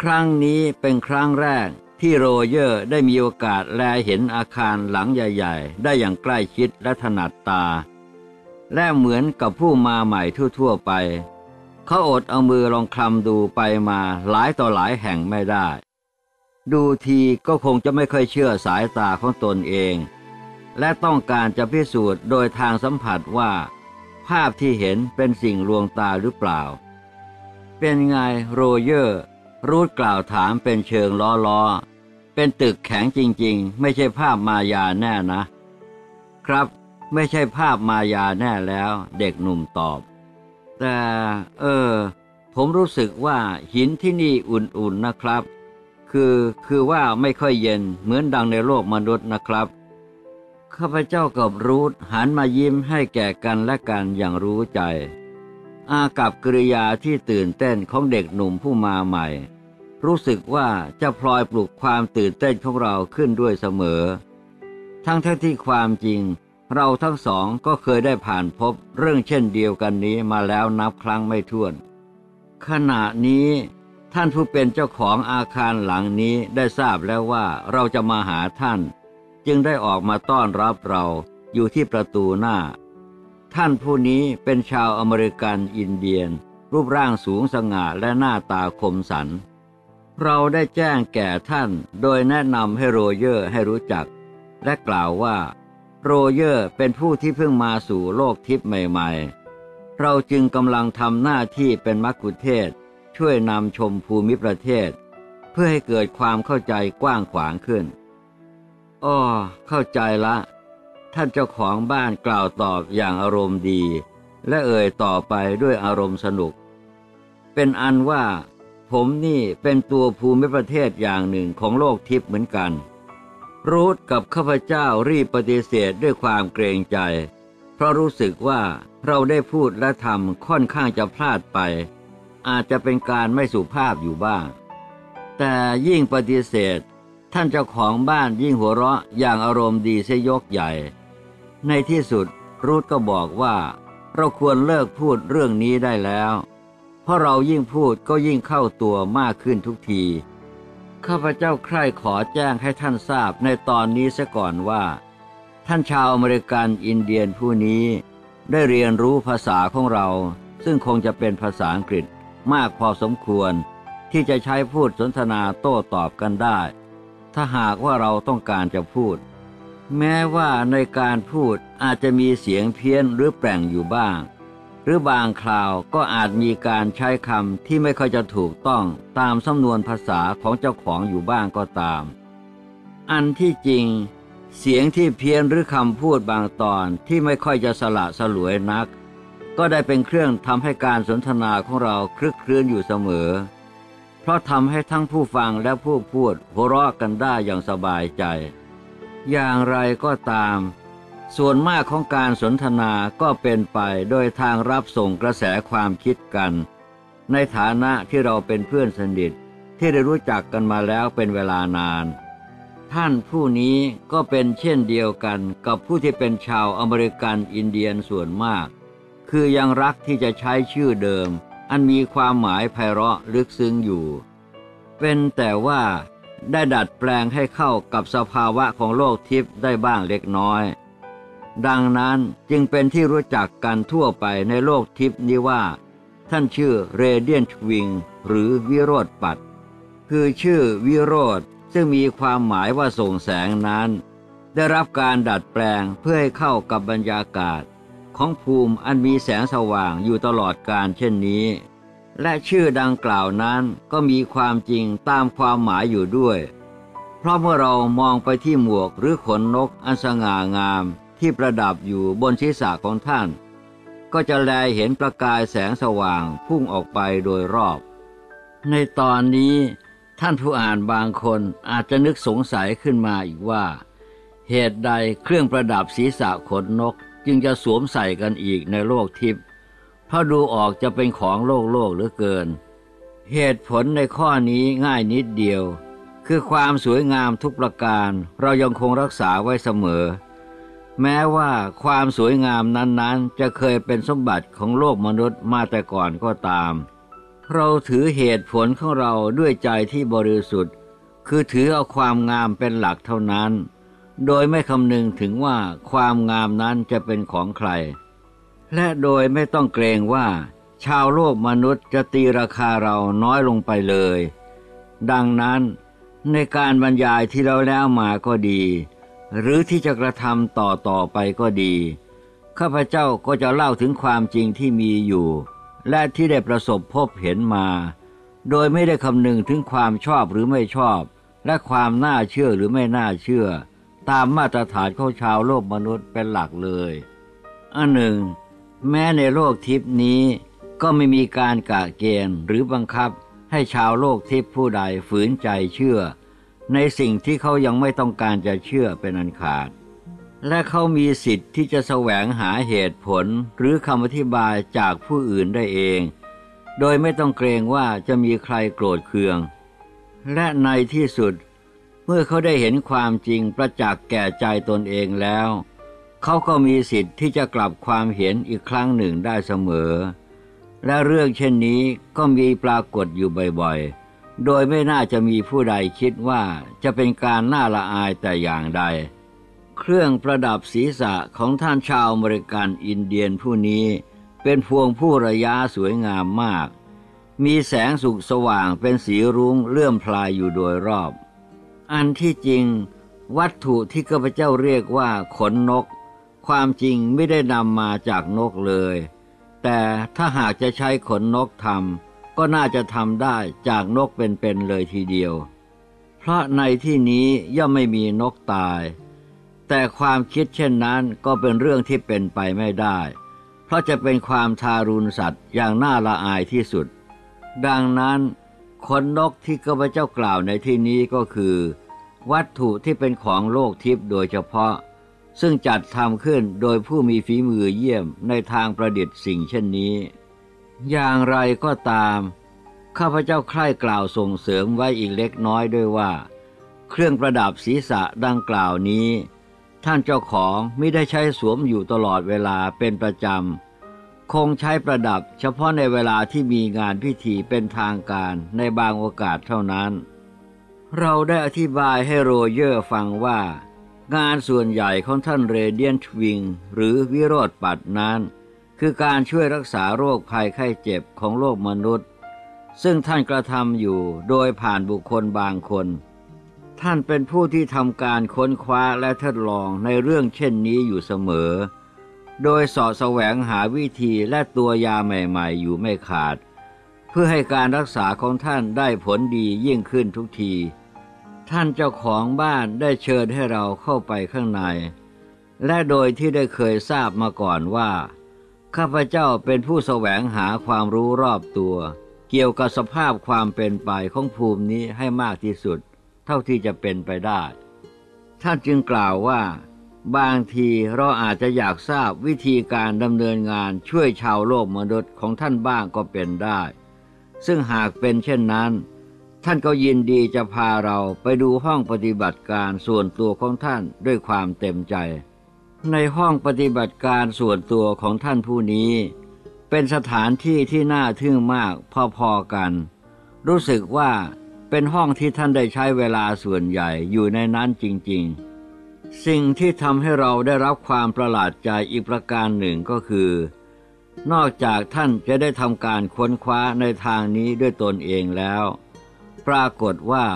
ครั้งนี้เป็นครั้งแรกที่โรเยอร์ได้มีโอกาสแลเห็นอาคารหลังใหญ่ๆ ได้อย่างใกล้ชิดและถนัดตา และเหมือนกับผู้มาใหม่ทั่วๆไป เขาอดเอามือลองคลำดูไปมาหลายต่อหลายแห่งไม่ได้ ดูทีก็คงจะไม่ค่อยเชื่อสายตาของตนเอง และต้องการจะพิสูจน์โดยทางสัมผัสว่า ภาพที่เห็นเป็นสิ่งลวงตาหรือเปล่า เป็นไงโรเยอร์ รูดกล่าวถามเป็นเชิงล้อล้อเป็นตึกแข็งจริง ๆ ไม่ใช่ภาพมายาแน่นะ ครับไม่ใช่ภาพมายาแน่แล้วเด็กหนุ่มตอบ แต่ เออ ผมรู้สึกว่าหินที่นี่อุ่นๆนะครับ คือคือว่าไม่ค่อยเย็นเหมือนดังในโลกมนุษย์นะครับ ข้าพเจ้ากับรูทหันมายิ้มให้แก่กันและกันอย่างรู้ใจ อากับกริยาที่ตื่นเต้นของเด็กหนุ่มผู้มาใหม่ รู้สึกว่าจะพลอยปลุกความตื่นเต้นของเราขึ้นด้วยเสมอ ทั้งทั้งที่ความจริง เราทั้งสองก็เคยได้ผ่านพบเรื่องเช่นเดียวกันนี้มาแล้วนับครั้งไม่ถ้วน ขณะนี้ท่านผู้เป็นเจ้าของอาคารหลังนี้ได้ทราบแล้วว่าเราจะมาหาท่าน จึงได้ออกมาต้อนรับเราอยู่ที่ประตูหน้า ท่านผู้นี้เป็นชาวอเมริกันอินเดียน รูปร่างสูงสง่าและหน้าตาคมสัน เราได้แจ้งแก่ท่านโดยแนะนำให้โรเยอร์ให้รู้จัก และกล่าวว่า โรเยอร์เป็นผู้ที่เพิ่งมาสู่โลกทิพย์ใหม่ๆ เราจึงกำลังทำหน้าที่เป็นมัคคุเทศก์ช่วยนำชมภูมิประเทศ เพื่อให้เกิดความเข้าใจกว้างขวางขึ้น อ้อเข้าใจละ ท่านเจ้าของบ้านกล่าวตอบอย่างอารมณ์ดี และเอ่ยต่อไปด้วยอารมณ์สนุก เป็นอันว่า ผมนี่เป็นตัวภูมิประเทศอย่างหนึ่งของโลกทิพย์เหมือนกัน รูทกับข้าพเจ้ารีบปฏิเสธด้วยความเกรงใจ เพราะรู้สึกว่าเราได้พูดและทำค่อนข้างจะพลาดไป อาจจะเป็นการไม่สุภาพอยู่บ้าง แต่ยิ่งปฏิเสธ ท่านเจ้าของบ้านยิ่งหัวเราะอย่างอารมณ์ดีเสยกใหญ่ ในที่สุดรูทก็บอกว่าเราควรเลิกพูดเรื่องนี้ได้แล้ว เพราะเรายิ่งพูดก็ยิ่งเข้าตัวมากขึ้นทุกที ข้าพเจ้าใคร่ขอแจ้งให้ท่านทราบในตอนนี้ซะก่อนว่า ท่านชาวอเมริกันอินเดียนผู้นี้ ได้เรียนรู้ภาษาของเรา ซึ่งคงจะเป็นภาษาอังกฤษมากพอสมควร ที่จะใช้พูดสนทนาโต้ตอบกันได้ ถ้าหากว่าเราต้องการจะพูด แม้ว่าในการพูดอาจจะมีเสียงเพี้ยนหรือแปลงอยู่บ้าง หรือบางคราวก็อาจมีการใช้คำที่ไม่ค่อยจะถูกต้องตามสำนวนภาษาของเจ้าของอยู่บ้างก็ตาม อันที่จริง เสียงที่เพี้ยนหรือคำพูดบางตอนที่ไม่ค่อยจะสละสลวยนัก ก็ได้เป็นเครื่องทำให้การสนทนาของเราคลึกคลื้นอยู่เสมอ เพราะทำให้ทั้งผู้ฟังและผู้พูดหัวเราะกันได้อย่างสบายใจ อย่างไรก็ตาม ส่วนมากของการสนทนาก็เป็นไปโดยทางรับส่งกระแสความคิดกัน ในฐานะที่เราเป็นเพื่อนสนิทที่ได้รู้จักกันมาแล้วเป็นเวลานาน ท่านผู้นี้ก็เป็นเช่นเดียวกันกับผู้ที่เป็นชาวอเมริกันอินเดียนส่วนมาก คือยังรักที่จะใช้ชื่อเดิม อันมีความหมายไพเราะลึกซึ้งอยู่ เป็นแต่ว่าได้ดัดแปลงให้เข้ากับสภาวะของโลกทิพย์ได้บ้างเล็กน้อย ดังนั้นจึงเป็นที่รู้จักกันทั่วไปในโลกทิพย์นี้ว่า ท่านชื่อเรเดียนวิงหรือวิโรธปัด คือชื่อวิโรธซึ่งมีความหมายว่าส่งแสงนั้น ได้รับการดัดแปลงเพื่อให้เข้ากับบรรยากาศ ของภูมิอันมีแสงสว่างอยู่ตลอดการเช่นนี้ และชื่อดังกล่าวนั้นก็มีความจริงตามความหมายอยู่ด้วย เพราะเมื่อเรามองไปที่หมวกหรือขนนกอันสง่างามที่ประดับอยู่บนศีรษะของท่าน ก็จะแลเห็นประกายแสงสว่างพุ่งออกไปโดยรอบ ในตอนนี้ท่านผู้อ่านบางคนอาจจะนึกสงสัยขึ้นมาอีกว่า เหตุใดเครื่องประดับศีรษะขนนก จึงจะสวมใส่กันอีกในโลกทิพย์เพราะดูออกจะเป็นของโลกโลกเหลือเกิน เหตุผลในข้อนี้ง่ายนิดเดียว คือความสวยงามทุกประการเรายังคงรักษาไว้เสมอ แม้ว่าความสวยงามนั้นๆ จะเคยเป็นสมบัติของโลกมนุษย์มาแต่ก่อนก็ตาม เราถือเหตุผลของเราด้วยใจที่บริสุทธิ์ คือถือเอาความงามเป็นหลักเท่านั้น โดยไม่คำนึงถึงว่าความงามนั้นจะเป็นของใคร และโดยไม่ต้องเกรงว่า ชาวโลกมนุษย์จะตีราคาเราน้อยลงไปเลย ดังนั้นในการบรรยายที่เราแล้วมาก็ดี หรือที่จะกระทำต่อต่อไปก็ดี ข้าพเจ้าก็จะเล่าถึงความจริงที่มีอยู่ และที่ได้ประสบพบเห็นมา โดยไม่ได้คำนึงถึงความชอบหรือไม่ชอบ และความน่าเชื่อหรือไม่น่าเชื่อ ตามมาตรฐานของชาวโลกมนุษย์เป็นหลักเลยอันหนึ่ง แม้ในโลกทิพนี้ก็ไม่มีการกะเกณฑ์หรือบังคับให้ชาวโลกทิพผู้ใดฝืนใจเชื่อ ในสิ่งที่เขายังไม่ต้องการจะเชื่อเป็นอันขาด และเขามีสิทธิ์ที่จะแสวงหาเหตุผลหรือคำอธิบายจากผู้อื่นได้เอง โดยไม่ต้องเกรงว่าจะมีใครโกรธเคือง และในที่สุด เมื่อเขาได้เห็นความจริงประจักษ์แก่ใจตนเองแล้ว เขาก็มีสิทธิ์ที่จะกลับความเห็นอีกครั้งหนึ่งได้เสมอ และเรื่องเช่นนี้ก็มีปรากฏอยู่บ่อยๆ โดยไม่น่าจะมีผู้ใดคิดว่าจะเป็นการน่าละอายแต่อย่างใด เครื่องประดับศีรษะของท่านชาวอเมริกันอินเดียนผู้นี้เป็นพวงผู้ระยะสวยงามมาก มีแสงสุกสว่างเป็นสีรุ้งเลื่อมพลายอยู่โดยรอบ อันที่จริง วัตถุที่ข้าพเจ้าเรียกว่าขนนก ความจริงไม่ได้นำมาจากนกเลย แต่ถ้าหากจะใช้ขนนกทำก็น่าจะทำได้จากนกเป็นๆเลยทีเดียว เพราะในที่นี้ย่อมไม่มีนกตาย แต่ความคิดเช่นนั้นก็เป็นเรื่องที่เป็นไปไม่ได้ เพราะจะเป็นความทารุณสัตว์อย่างน่าละอายที่สุด ดังนั้น ขนนกที่ข้าพเจ้ากล่าวในที่นี้ก็คือ วัตถุที่เป็นของโลกทิพย์โดยเฉพาะ ซึ่งจัดทำขึ้นโดยผู้มีฝีมือเยี่ยมในทางประดิษฐ์สิ่งเช่นนี้ อย่างไรก็ตาม ข้าพเจ้าใคร่กล่าวส่งเสริมไว้อีกเล็กน้อยด้วยว่า เครื่องประดับศีรษะดังกล่าวนี้ ท่านเจ้าของไม่ได้ใช้สวมอยู่ตลอดเวลาเป็นประจำ คงใช้ประดับเฉพาะในเวลาที่มีงานพิธีเป็นทางการในบางโอกาสเท่านั้น เราได้อธิบายให้โรเยอร์ฟังว่า งานส่วนใหญ่ของท่านเรเดียนทวิงหรือวิโรธปัดนั้น คือการช่วยรักษาโรคภัยไข้เจ็บของโลกมนุษย์ ซึ่งท่านกระทำอยู่โดยผ่านบุคคลบางคน ท่านเป็นผู้ที่ทำการค้นคว้าและทดลองในเรื่องเช่นนี้อยู่เสมอ โดยสอดแสวงหาวิธีและตัวยาใหม่ๆ อยู่ไม่ขาด เพื่อให้การรักษาของท่านได้ผลดียิ่งขึ้นทุกที ท่านเจ้าของบ้านได้เชิญให้เราเข้าไปข้างใน และโดยที่ได้เคยทราบมาก่อนว่า ข้าพเจ้าเป็นผู้แสวงหาความรู้รอบตัว เกี่ยวกับสภาพความเป็นไปของภูมินี้ให้มากที่สุด เท่าที่จะเป็นไปได้ ท่านจึงกล่าวว่า บางทีเราอาจจะอยากทราบวิธีการดำเนินงานช่วยชาวโลกมนุษย์ของท่านบ้างก็เป็นได้ ซึ่งหากเป็นเช่นนั้น ท่านก็ยินดีจะพาเราไปดูห้องปฏิบัติการส่วนตัวของท่านด้วยความเต็มใจ ในห้องปฏิบัติการส่วนตัวของท่านผู้นี้ เป็นสถานที่ที่น่าทึ่งมากพอๆกัน รู้สึกว่าเป็นห้องที่ท่านได้ใช้เวลาส่วนใหญ่อยู่ในนั้นจริง ๆ สิ่งที่ทำให้เราได้รับความประหลาดใจอีกประการหนึ่งก็คือ นอกจากท่านจะได้ทำการค้นคว้าในทางนี้ด้วยตนเองแล้ว ปรากฏว่า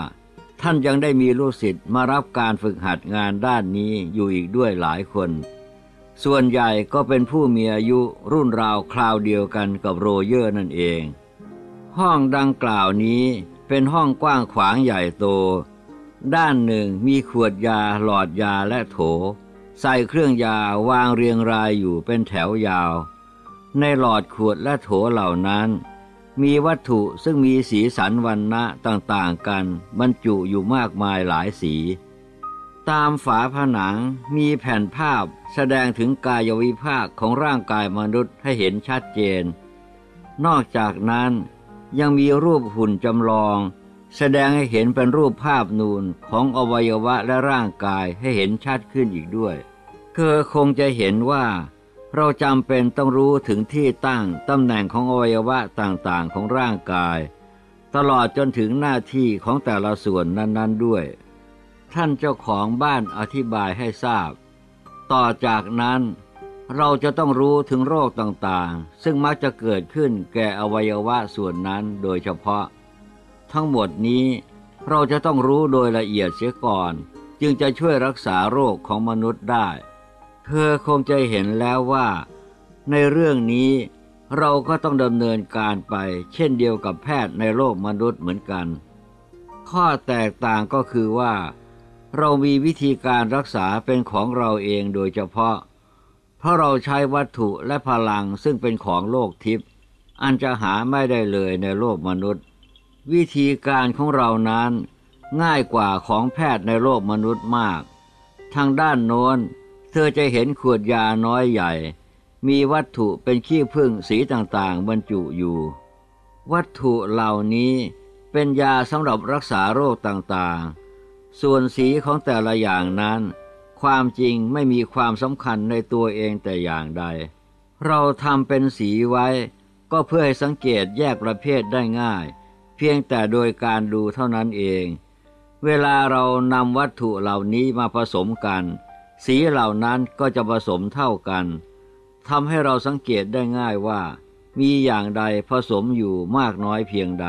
ท่านยังได้มีลูกศิษย์มารับการฝึกหัดงานด้านนี้อยู่อีกด้วยหลายคน ส่วนใหญ่ก็เป็นผู้มีอายุรุ่นราวคราวเดียวกันกับโรเยอร์นั่นเอง ห้องดังกล่าวนี้เป็นห้องกว้างขวางใหญ่โต ด้านหนึ่งมีขวดยาหลอดยาและโถ ใส่เครื่องยาวางเรียงรายอยู่เป็นแถวยาว ในหลอดขวดและโถเหล่านั้น มีวัตถุซึ่งมีสีสันวันณะต่างๆกัน บรรจุอยู่มากมายหลายสี ตามฝาผนังมีแผ่นภาพแสดงถึงกายวิภาคของร่างกายมนุษย์ให้เห็นชัดเจน นอกจากนั้นยังมีรูปหุ่นจำลอง แสดงให้เห็นเป็นรูปภาพนูนของอวัยวะและร่างกายให้เห็นชัดขึ้นอีกด้วย เธอคงจะเห็นว่า เราจำเป็นต้องรู้ถึงที่ตั้งตำแหน่งของอวัยวะต่างๆของร่างกาย ตลอดจนถึงหน้าที่ของแต่ละส่วนนั้นๆด้วย ท่านเจ้าของบ้านอธิบายให้ทราบ ต่อจากนั้นเราจะต้องรู้ถึงโรคต่างๆ ซึ่งมักจะเกิดขึ้นแก่อวัยวะส่วนนั้นโดยเฉพาะ ทั้งหมดนี้เราจะต้องรู้โดยละเอียดเสียก่อน จึงจะช่วยรักษาโรคของมนุษย์ได้ เธอคงจะเห็นแล้วว่า ในเรื่องนี้เราก็ต้องดำเนินการไป เช่นเดียวกับแพทย์ในโลกมนุษย์เหมือนกัน ข้อแตกต่างก็คือว่า เรามีวิธีการรักษาเป็นของเราเองโดยเฉพาะ เพราะเราใช้วัตถุและพลังซึ่งเป็นของโลกทิพย์อันจะหาไม่ได้เลยในโลกมนุษย์ วิธีการของเรานั้นง่ายกว่าของแพทย์ในโลกมนุษย์มาก ทางด้านโน้น เธอจะเห็นขวดยาน้อยใหญ่ มีวัตถุเป็นขี้ผึ้งสีต่างๆ บรรจุอยู่ วัตถุเหล่านี้เป็นยาสำหรับรักษาโรคต่างๆ ส่วนสีของแต่ละอย่างนั้น ความจริงไม่มีความสำคัญในตัวเองแต่อย่างใด เราทำเป็นสีไว้ ก็เพื่อให้สังเกตแยกประเภทได้ง่าย เพียงแต่โดยการดูเท่านั้นเอง เวลาเรานำวัตถุเหล่านี้มาผสมกัน สีเหล่านั้นก็จะผสมเท่ากันทำให้เราสังเกตได้ง่ายว่า มีอย่างใดผสมอยู่มากน้อยเพียงใด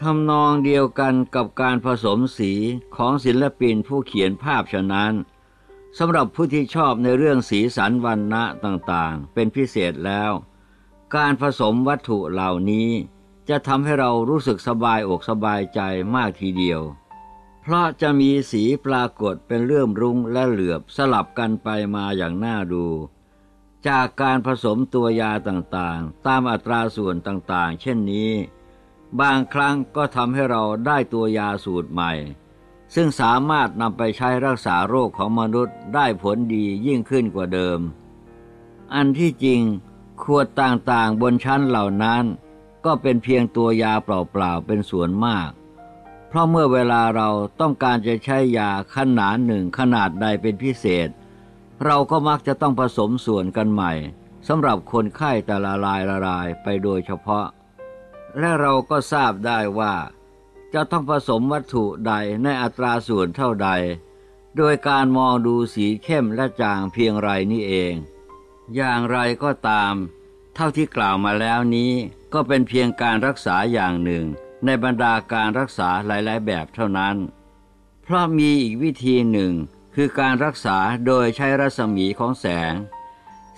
ทำนองเดียวกันกับการผสมสีของศิลปินผู้เขียนภาพฉะนั้นสำหรับผู้ที่ชอบในเรื่องสีสันวันณะต่างๆ เป็นพิเศษแล้ว การผสมวัตถุเหล่านี้ จะทำให้เรารู้สึกสบายอกสบายใจมากทีเดียว เพราะจะมีสีปรากฏเป็นเลื่อมรุ้งและเหลือบสลับกันไปมาอย่างน่าดู จากการผสมตัวยาต่างๆ ตามอัตราส่วนต่างๆ เช่นนี้ บางครั้งก็ทำให้เราได้ตัวยาสูตรใหม่ ซึ่งสามารถนำไปใช้รักษาโรคของมนุษย์ได้ผลดียิ่งขึ้นกว่าเดิม อันที่จริงขวดต่างๆบนชั้นเหล่านั้น ก็เป็นเพียงตัวยาเปล่าๆเป็นส่วนมาก เพราะเมื่อเวลาเราต้องการจะใช้ยาขนาดหนึ่งขนาดใดเป็นพิเศษ เราก็มักจะต้องผสมส่วนกันใหม่สำหรับคนไข้แต่ละรายละรายไปโดยเฉพาะ และเราก็ทราบได้ว่า จะต้องผสมวัตถุใดในอัตราส่วนเท่าใด โดยการมองดูสีเข้มและจางเพียงไรนี่เอง อย่างไรก็ตาม เท่าที่กล่าวมาแล้วนี้ ก็เป็นเพียงการรักษาอย่างหนึ่ง ในบรรดาการรักษาหลาย ๆ แบบเท่านั้น เพราะมีอีกวิธีหนึ่งคือการรักษาโดยใช้รัศมีของแสง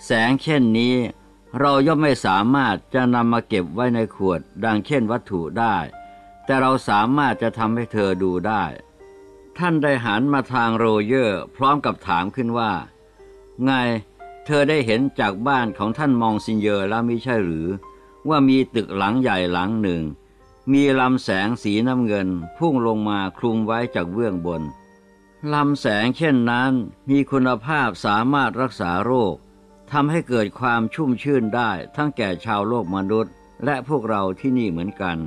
แสงเช่นนี้ เราย่อมไม่สามารถจะนำมาเก็บไว้ในขวด ดังเช่นวัตถุได้ แต่เราสามารถจะทำให้เธอดูได้ ท่านได้หันมาทางโรเยอร์ พร้อมกับถามขึ้นว่า ไง เธอได้เห็นจากบ้านของท่านมองซินเยอร์แล้วไม่ใช่หรือ ว่ามีตึกหลังใหญ่หลังหนึ่ง มีลำแสงสีน้ำเงิน พุ่งลงมาคลุมไว้จากเบื้องบนลำแสงเช่นนั้นมีคุณภาพสามารถรักษาโรคทำให้เกิดความชุ่มชื่นได้ทั้งแก่ชาวโลกมนุษย์ และพวกเราที่นี่เหมือนกัน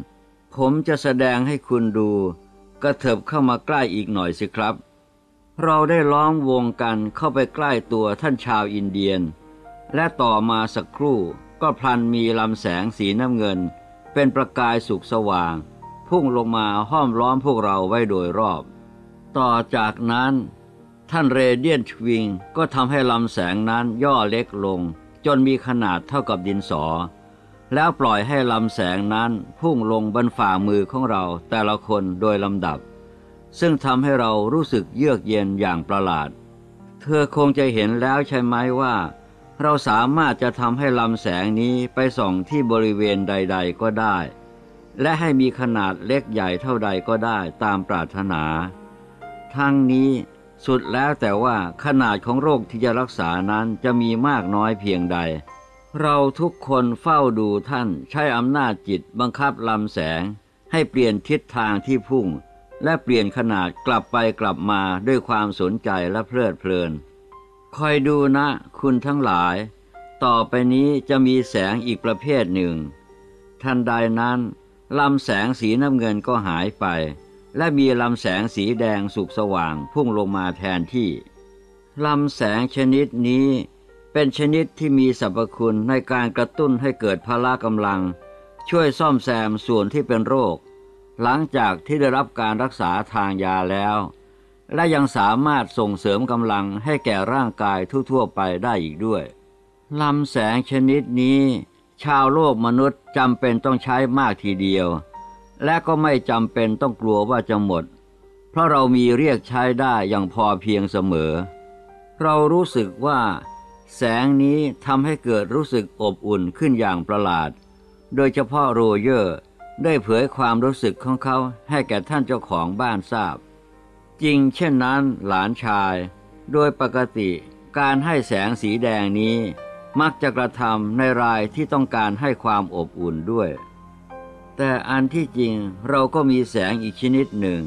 ผมจะแสดงให้คุณดูกระเถิบเข้ามาใกล้อีกหน่อยสิครับ เราได้ล้อมวงกันเข้าไปใกล้ตัวท่านชาวอินเดียน และต่อมาสักครู่ ก็พลันมีลำแสงสีน้ำเงิน เป็นประกายสุกสว่าง พุ่งลงมาห้อมล้อมพวกเราไว้โดยรอบ ต่อจากนั้นท่านเรเดียนทวิงก็ทำให้ลำแสงนั้นย่อเล็กลง จนมีขนาดเท่ากับดินสอ แล้วปล่อยให้ลำแสงนั้นพุ่งลงบนฝ่ามือของเราแต่ละคนโดยลำดับ ซึ่งทำให้เรารู้สึกเยือกเย็นอย่างประหลาด เธอคงจะเห็นแล้วใช่ไหมว่า เราสามารถจะทำให้ลำแสงนี้ไปส่องที่บริเวณใด ๆ ก็ได้ และให้มีขนาดเล็กใหญ่เท่าใดก็ได้ตามปรารถนา ทั้งนี้สุดแล้วแต่ว่าขนาดของโรคที่จะรักษานั้นจะมีมากน้อยเพียงใด เราทุกคนเฝ้าดูท่านใช้อำนาจจิตบังคับลำแสง ให้เปลี่ยนทิศทางที่พุ่ง และเปลี่ยนขนาดกลับไปกลับมาด้วยความสนใจและเพลิดเพลิน คอยดูนะ คุณทั้งหลาย ต่อไปนี้จะมีแสงอีกประเภทหนึ่ง ทันใดนั้นลำแสงสีน้ำเงินก็หายไป และมีลำแสงสีแดงสุกสว่างพุ่งลงมาแทนที่ลำแสงชนิดนี้ เป็นชนิดที่มีสรรพคุณในการกระตุ้นให้เกิดพละกำลัง ช่วยซ่อมแซมส่วนที่เป็นโรค หลังจากที่ได้รับการรักษาทางยาแล้ว และยังสามารถส่งเสริมกำลังให้แก่ร่างกายทั่วๆไปได้อีกด้วยลำแสงชนิดนี้ ชาวโลกมนุษย์จำเป็นต้องใช้มากทีเดียว และก็ไม่จำเป็นต้องกลัวว่าจะหมด เพราะเรามีเรียกใช้ได้อย่างพอเพียงเสมอ เรารู้สึกว่า แสงนี้ทำให้เกิดรู้สึกอบอุ่นขึ้นอย่างประหลาด โดยเฉพาะโรเยอร์ได้เผยความรู้สึกของเขาให้แก่ท่านเจ้าของบ้านทราบ จริงเช่นนั้นหลานชาย โดยปกติการให้แสงสีแดงนี้ มักจะกระทำในรายที่ต้องการให้ความอบอุ่นด้วย แต่อันที่จริงเราก็มีแสงอีกชนิดหนึ่ง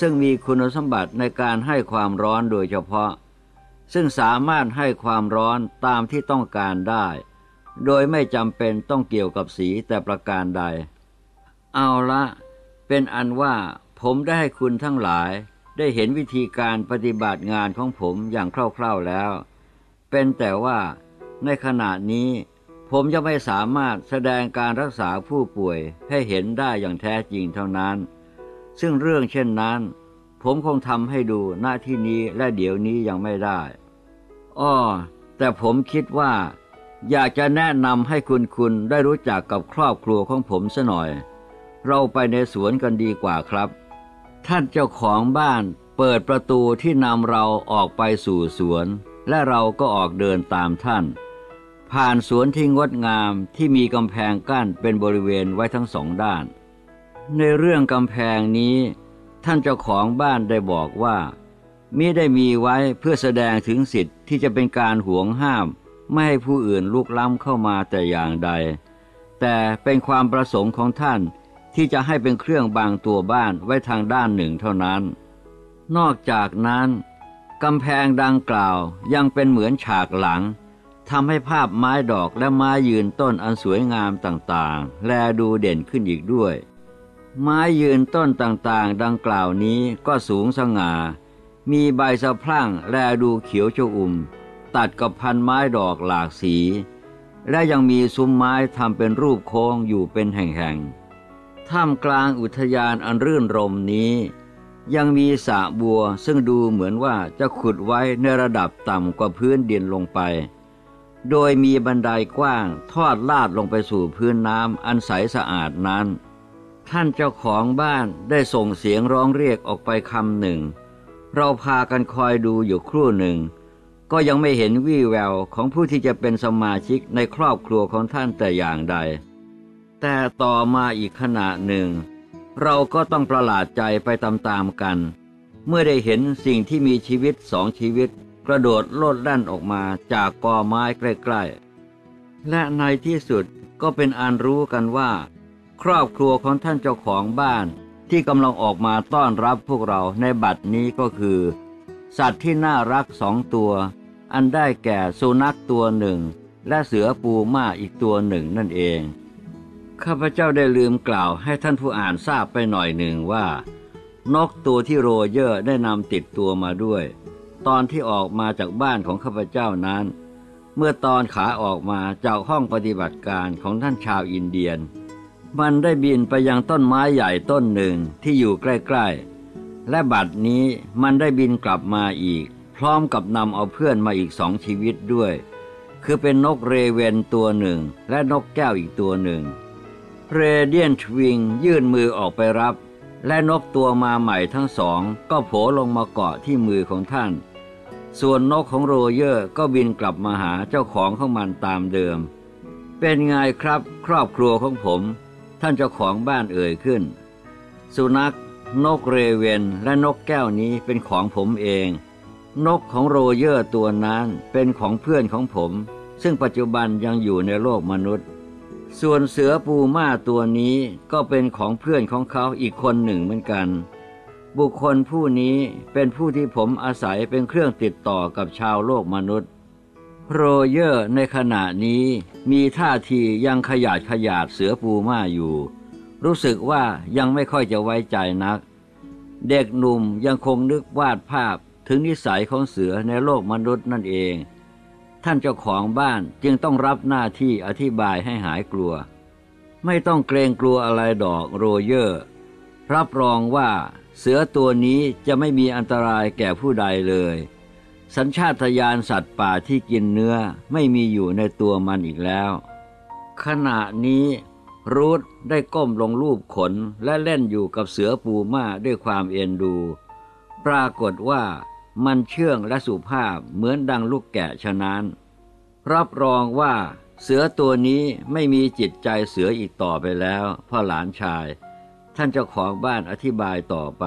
ซึ่งมีคุณสมบัติในการให้ความร้อนโดยเฉพาะ ซึ่งสามารถให้ความร้อนตามที่ต้องการได้ โดยไม่จำเป็นต้องเกี่ยวกับสีแต่ประการใด เอาละ เป็นอันว่าผมได้ให้คุณทั้งหลาย ได้เห็นวิธีการปฏิบัติงานของผมอย่างคร่าวๆแล้ว เป็นแต่ว่าในขณะนี้ผมจะไม่สามารถแสดงการรักษาผู้ป่วยให้เห็นได้อย่างแท้จริงเท่านั้น ซึ่งเรื่องเช่นนั้น ผมคงทำให้ดูหน้าที่นี้และเดี๋ยวนี้ยังไม่ได้ อ้อ แต่ผมคิดว่า อยากจะแนะนำให้คุณคุณได้รู้จักกับครอบครัวของผมซะหน่อย เราไปในสวนกันดีกว่าครับ ท่านเจ้าของบ้านเปิดประตูที่นำเราออกไปสู่สวน และเราก็ออกเดินตามท่าน ผ่านสวนที่งดงามที่มีกำแพงกั้นเป็นบริเวณไว้ทั้งสองด้าน ในเรื่องกำแพงนี้ ท่านเจ้าของบ้านได้บอกว่ามิได้มีไว้เพื่อแสดงถึงสิทธิ์ที่จะเป็นการห่วงห้าม ไม่ให้ผู้อื่นลุกล้ำเข้ามาแต่อย่างใด แต่เป็นความประสงค์ของท่าน ที่จะให้เป็นเครื่องบางตัวบ้านไว้ทางด้านหนึ่งเท่านั้น นอกจากนั้นกำแพงดังกล่าวยังเป็นเหมือนฉากหลังทำให้ภาพไม้ดอกและไม้ยืนต้นอันสวยงามต่างๆ แลดูเด่นขึ้นอีกด้วย ไม้ยืนต้นต่างๆ ดังกล่าวนี้ก็สูงสง่า มีใบสะพรั่งแลดูเขียวชอุ่ม ตัดกับพันไม้ดอกหลากสี และยังมีซุ้มไม้ทำเป็นรูปโค้งอยู่เป็นแห่งๆ ท่ามกลางอุทยานอันรื่นรมนี้ ยังมีสระบัวซึ่งดูเหมือนว่าจะขุดไว้ในระดับต่ำกว่าพื้นดินลงไป โดยมีบันไดกว้างทอดลาดลงไปสู่พื้นน้ำอันใสสะอาดนั้น ท่านเจ้าของบ้านได้ส่งเสียงร้องเรียกออกไปคำหนึ่ง เราพากันคอยดูอยู่ครู่หนึ่ง ก็ยังไม่เห็นวี่แววของผู้ที่จะเป็นสมาชิกในครอบครัวของท่านแต่อย่างใด แต่ต่อมาอีกขณะหนึ่ง เราก็ต้องประหลาดใจไปตามๆกัน เมื่อได้เห็นสิ่งที่มีชีวิตสองชีวิต กระโดดโลดแล่นออกมาจากกอไม้ใกล้ๆ และในที่สุดก็เป็นอันรู้กันว่า ครอบครัวของท่านเจ้าของบ้านที่กำลังออกมาต้อนรับพวกเราในบัดนี้ก็คือ สัตว์ที่น่ารักสองตัว อันได้แก่สุนัขตัวหนึ่ง และเสือปูม่าอีกตัวหนึ่งนั่นเอง ข้าพเจ้าได้ลืมกล่าวให้ท่านผู้อ่านทราบไปหน่อยหนึ่งว่า นกตัวที่โรเยอร์ได้นำติดตัวมาด้วย ตอนที่ออกมาจากบ้านของข้าพเจ้านั้น เมื่อตอนขาออกมาจากห้องปฏิบัติการของท่านชาวอินเดียน มันได้บินไปยังต้นไม้ใหญ่ต้นหนึ่งที่อยู่ใกล้ๆ และบัดนี้มันได้บินกลับมาอีก พร้อมกับนำเอาเพื่อนมาอีกสองชีวิตด้วย คือเป็นนกเรเวนตัวหนึ่ง และนกแก้วอีกตัวหนึ่ง เรเดียนทวิงยื่นมือออกไปรับ และนกตัวมาใหม่ทั้งสอง ก็โผล่ลงมาเกาะที่มือของท่าน ส่วนนกของโรเยอร์ก็บินกลับมาหาเจ้าของของมันตามเดิม เป็นไงครับครอบครัวของผม ท่านเจ้าของบ้านเอ่ยขึ้น สุนัข นกเรเวนและนกแก้วนี้เป็นของผมเอง นกของโรเยอร์ตัวนั้นเป็นของเพื่อนของผม ซึ่งปัจจุบันยังอยู่ในโลกมนุษย์ ส่วนเสือปูม่าตัวนี้ก็เป็นของเพื่อนของเขาอีกคนหนึ่งเหมือนกัน บุคคลผู้นี้เป็นผู้ที่ผมอาศัยเป็นเครื่องติดต่อกับชาวโลกมนุษย์ โรเยอร์ในขณะนี้มีท่าทียังขยาดขยาดเสือปูม่าอยู่ รู้สึกว่ายังไม่ค่อยจะไว้ใจนัก เด็กหนุ่มยังคงนึกวาดภาพถึงนิสัยของเสือในโลกมนุษย์นั่นเอง ท่านเจ้าของบ้านจึงต้องรับหน้าที่อธิบายให้หายกลัว ไม่ต้องเกรงกลัวอะไรดอกโรเยอร์ รับรองว่าเสือตัวนี้จะไม่มีอันตรายแก่ผู้ใดเลย สัญชาตญาณสัตว์ป่าที่กินเนื้อไม่มีอยู่ในตัวมันอีกแล้ว ขณะนี้รูทได้ก้มลงรูปขนและเล่นอยู่กับเสือปูม่าด้วยความเอ็นดู ปรากฏว่า มันเชื่องและสุภาพเหมือนดังลูกแกะฉะนั้น รับรองว่าเสือตัวนี้ไม่มีจิตใจเสืออีกต่อไปแล้วพ่อหลานชาย ท่านเจ้าของบ้านอธิบายต่อไป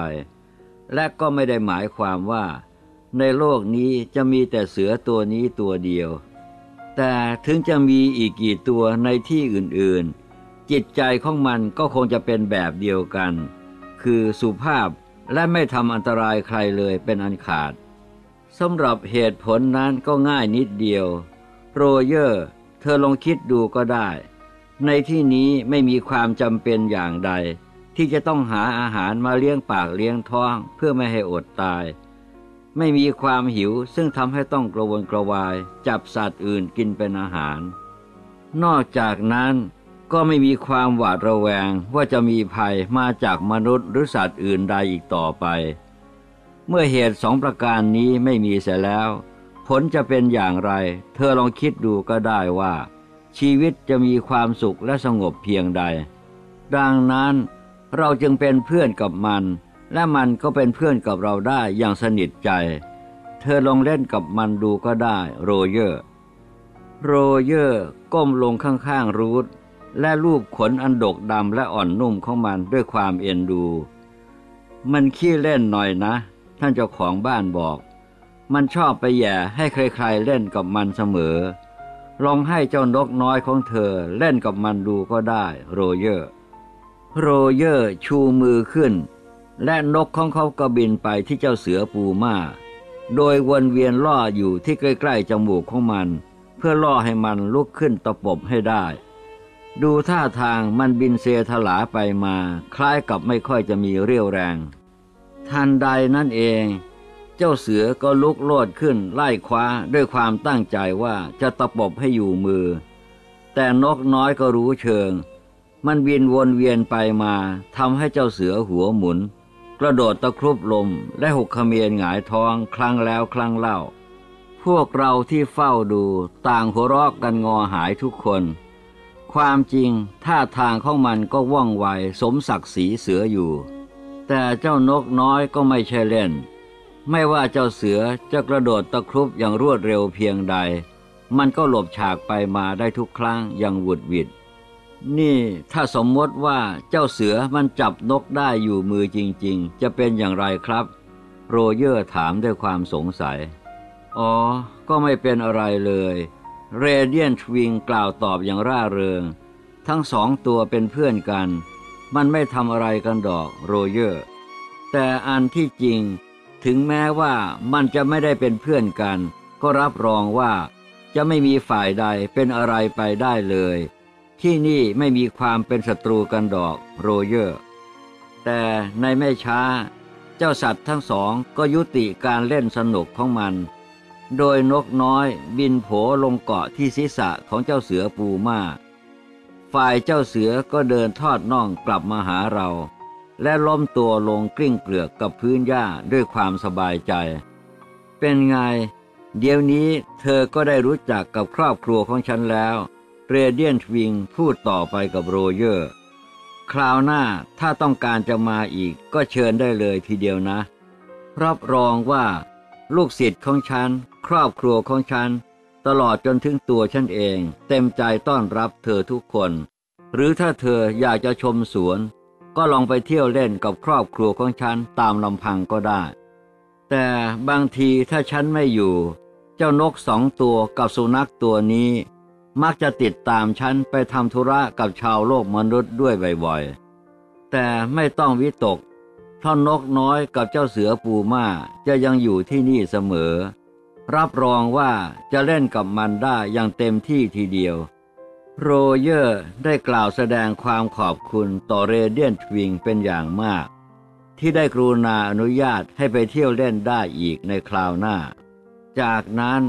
และก็ไม่ได้หมายความว่า ในโลกนี้จะมีแต่เสือตัวนี้ตัวเดียว แต่ถึงจะมีอีกกี่ตัวในที่อื่นๆ จิตใจของมันก็คงจะเป็นแบบเดียวกัน คือสุภาพ และไม่ทำอันตรายใครเลยเป็นอันขาดสำหรับเหตุผลนั้นก็ง่ายนิดเดียว โรเยอร์ เธอลองคิดดูก็ได้ ในที่นี้ไม่มีความจำเป็นอย่างใด ที่จะต้องหาอาหารมาเลี้ยงปากเลี้ยงท้องเพื่อไม่ให้อดตาย ไม่มีความหิวซึ่งทำให้ต้องกระวนกระวาย จับสัตว์อื่นกินเป็นอาหาร นอกจากนั้น ก็ไม่มีความหวาดระแวงว่าจะมีภัยมาจากมนุษย์หรือสัตว์อื่นใดอีกต่อไป เมื่อเหตุสองประการนี้ไม่มีเสียแล้ว ผลจะเป็นอย่างไร เธอลองคิดดูก็ได้ว่า ชีวิตจะมีความสุขและสงบเพียงใด ดังนั้นเราจึงเป็นเพื่อนกับมัน และมันก็เป็นเพื่อนกับเราได้อย่างสนิทใจ เธอลองเล่นกับมันดูก็ได้ โรเยอร์ โรเยอร์ก้มลงข้างๆรูธ และลูบขนอันดกดำและอ่อนนุ่มของมันด้วยความเอ็นดู มันขี้เล่นหน่อยนะ ท่านเจ้าของบ้านบอก มันชอบไปแหย่ให้ใครๆเล่นกับมันเสมอ ลองให้เจ้านกน้อยของเธอเล่นกับมันดูก็ได้ โรเยอร์ โรเยอร์ชูมือขึ้น และนกของเขาก็บินไปที่เจ้าเสือปูม่าโดยวนเวียนล่ออยู่ที่ใกล้ๆจมูกของมัน เพื่อล่อให้มันลุกขึ้นตะปบให้ได้ ดูท่าทางมันบินเซถลาไปมา คล้ายกับไม่ค่อยจะมีเรี่ยวแรง ทันใดนั่นเอง เจ้าเสือก็ลุกโลดขึ้นไล่คว้าด้วยความตั้งใจว่าจะตะปบให้อยู่มือ แต่นกน้อยก็รู้เชิง มันบินวนเวียนไปมาทำให้เจ้าเสือหัวหมุน กระโดดตะครุบลมและหกขเมียนหงายท้องครั้งแล้วครั้งเล่า พวกเราที่เฝ้าดูต่างหัวรอกกันงอหายทุกคน ความจริงท่าทางของมันก็ว่องไวสมศักดิ์ศรีเสืออยู่ แต่เจ้านกน้อยก็ไม่ใช่เล่น ไม่ว่าเจ้าเสือจะกระโดดตะครุบอย่างรวดเร็วเพียงใด มันก็หลบฉากไปมาได้ทุกครั้งอย่างวุดวิด นี่ถ้าสมมติว่าเจ้าเสือมันจับนกได้อยู่มือจริง ๆ จะเป็นอย่างไรครับ โรเยอร์ถามด้วยความสงสัย อ๋อ ก็ไม่เป็นอะไรเลย เรเดียนทวิงกล่าวตอบอย่างร่าเริง ทั้งสองตัวเป็นเพื่อนกัน มันไม่ทำอะไรกันดอกโรเยอร์ แต่อันที่จริง ถึงแม้ว่ามันจะไม่ได้เป็นเพื่อนกัน ก็รับรองว่าจะไม่มีฝ่ายใดเป็นอะไรไปได้เลย ที่นี่ไม่มีความเป็นศัตรูกันดอกโรเยอร์ แต่ในไม่ช้า เจ้าสัตว์ทั้งสองก็ยุติการเล่นสนุกของมัน โดยนกน้อยบินโผลงเกาะที่ศีรษะของเจ้าเสือปูม่าฝ่ายเจ้าเสือก็เดินทอดน่องกลับมาหาเรา และล้มตัวลงกลิ้งเกลือกกับพื้นหญ้าด้วยความสบายใจ เป็นไง เดี๋ยวนี้เธอก็ได้รู้จักกับครอบครัวของฉันแล้วเรเดียนทวิงพูดต่อไปกับโรเยอร์ คราวหน้าถ้าต้องการจะมาอีกก็เชิญได้เลยทีเดียวนะ รับรองว่า ลูกศิษย์ของฉัน ครอบครัวของฉัน ตลอดจนถึงตัวฉันเอง เต็มใจต้อนรับเธอทุกคน หรือถ้าเธออยากจะชมสวน ก็ลองไปเที่ยวเล่นกับครอบครัวของฉันตามลำพังก็ได้ แต่บางทีถ้าฉันไม่อยู่ เจ้านกสองตัวกับสุนัขตัวนี้ มักจะติดตามฉันไปทำธุระกับชาวโลกมนุษย์ด้วยบ่อยๆ แต่ไม่ต้องวิตกเพราะนกน้อยกับเจ้าเสือปูม่าจะยังอยู่ที่นี่เสมอ รับรองว่าจะเล่นกับมันได้อย่างเต็มที่ทีเดียว โรเยอร์ได้กล่าวแสดงความขอบคุณต่อเรเดียนทวิงเป็นอย่างมาก ที่ได้กรุณาอนุญาตให้ไปเที่ยวเล่นได้อีกในคราวหน้า จากนั้น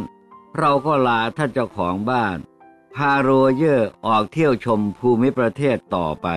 เราก็ลาท่านเจ้าของบ้าน พาโรเยอร์ออกเที่ยวชมภูมิประเทศต่อไป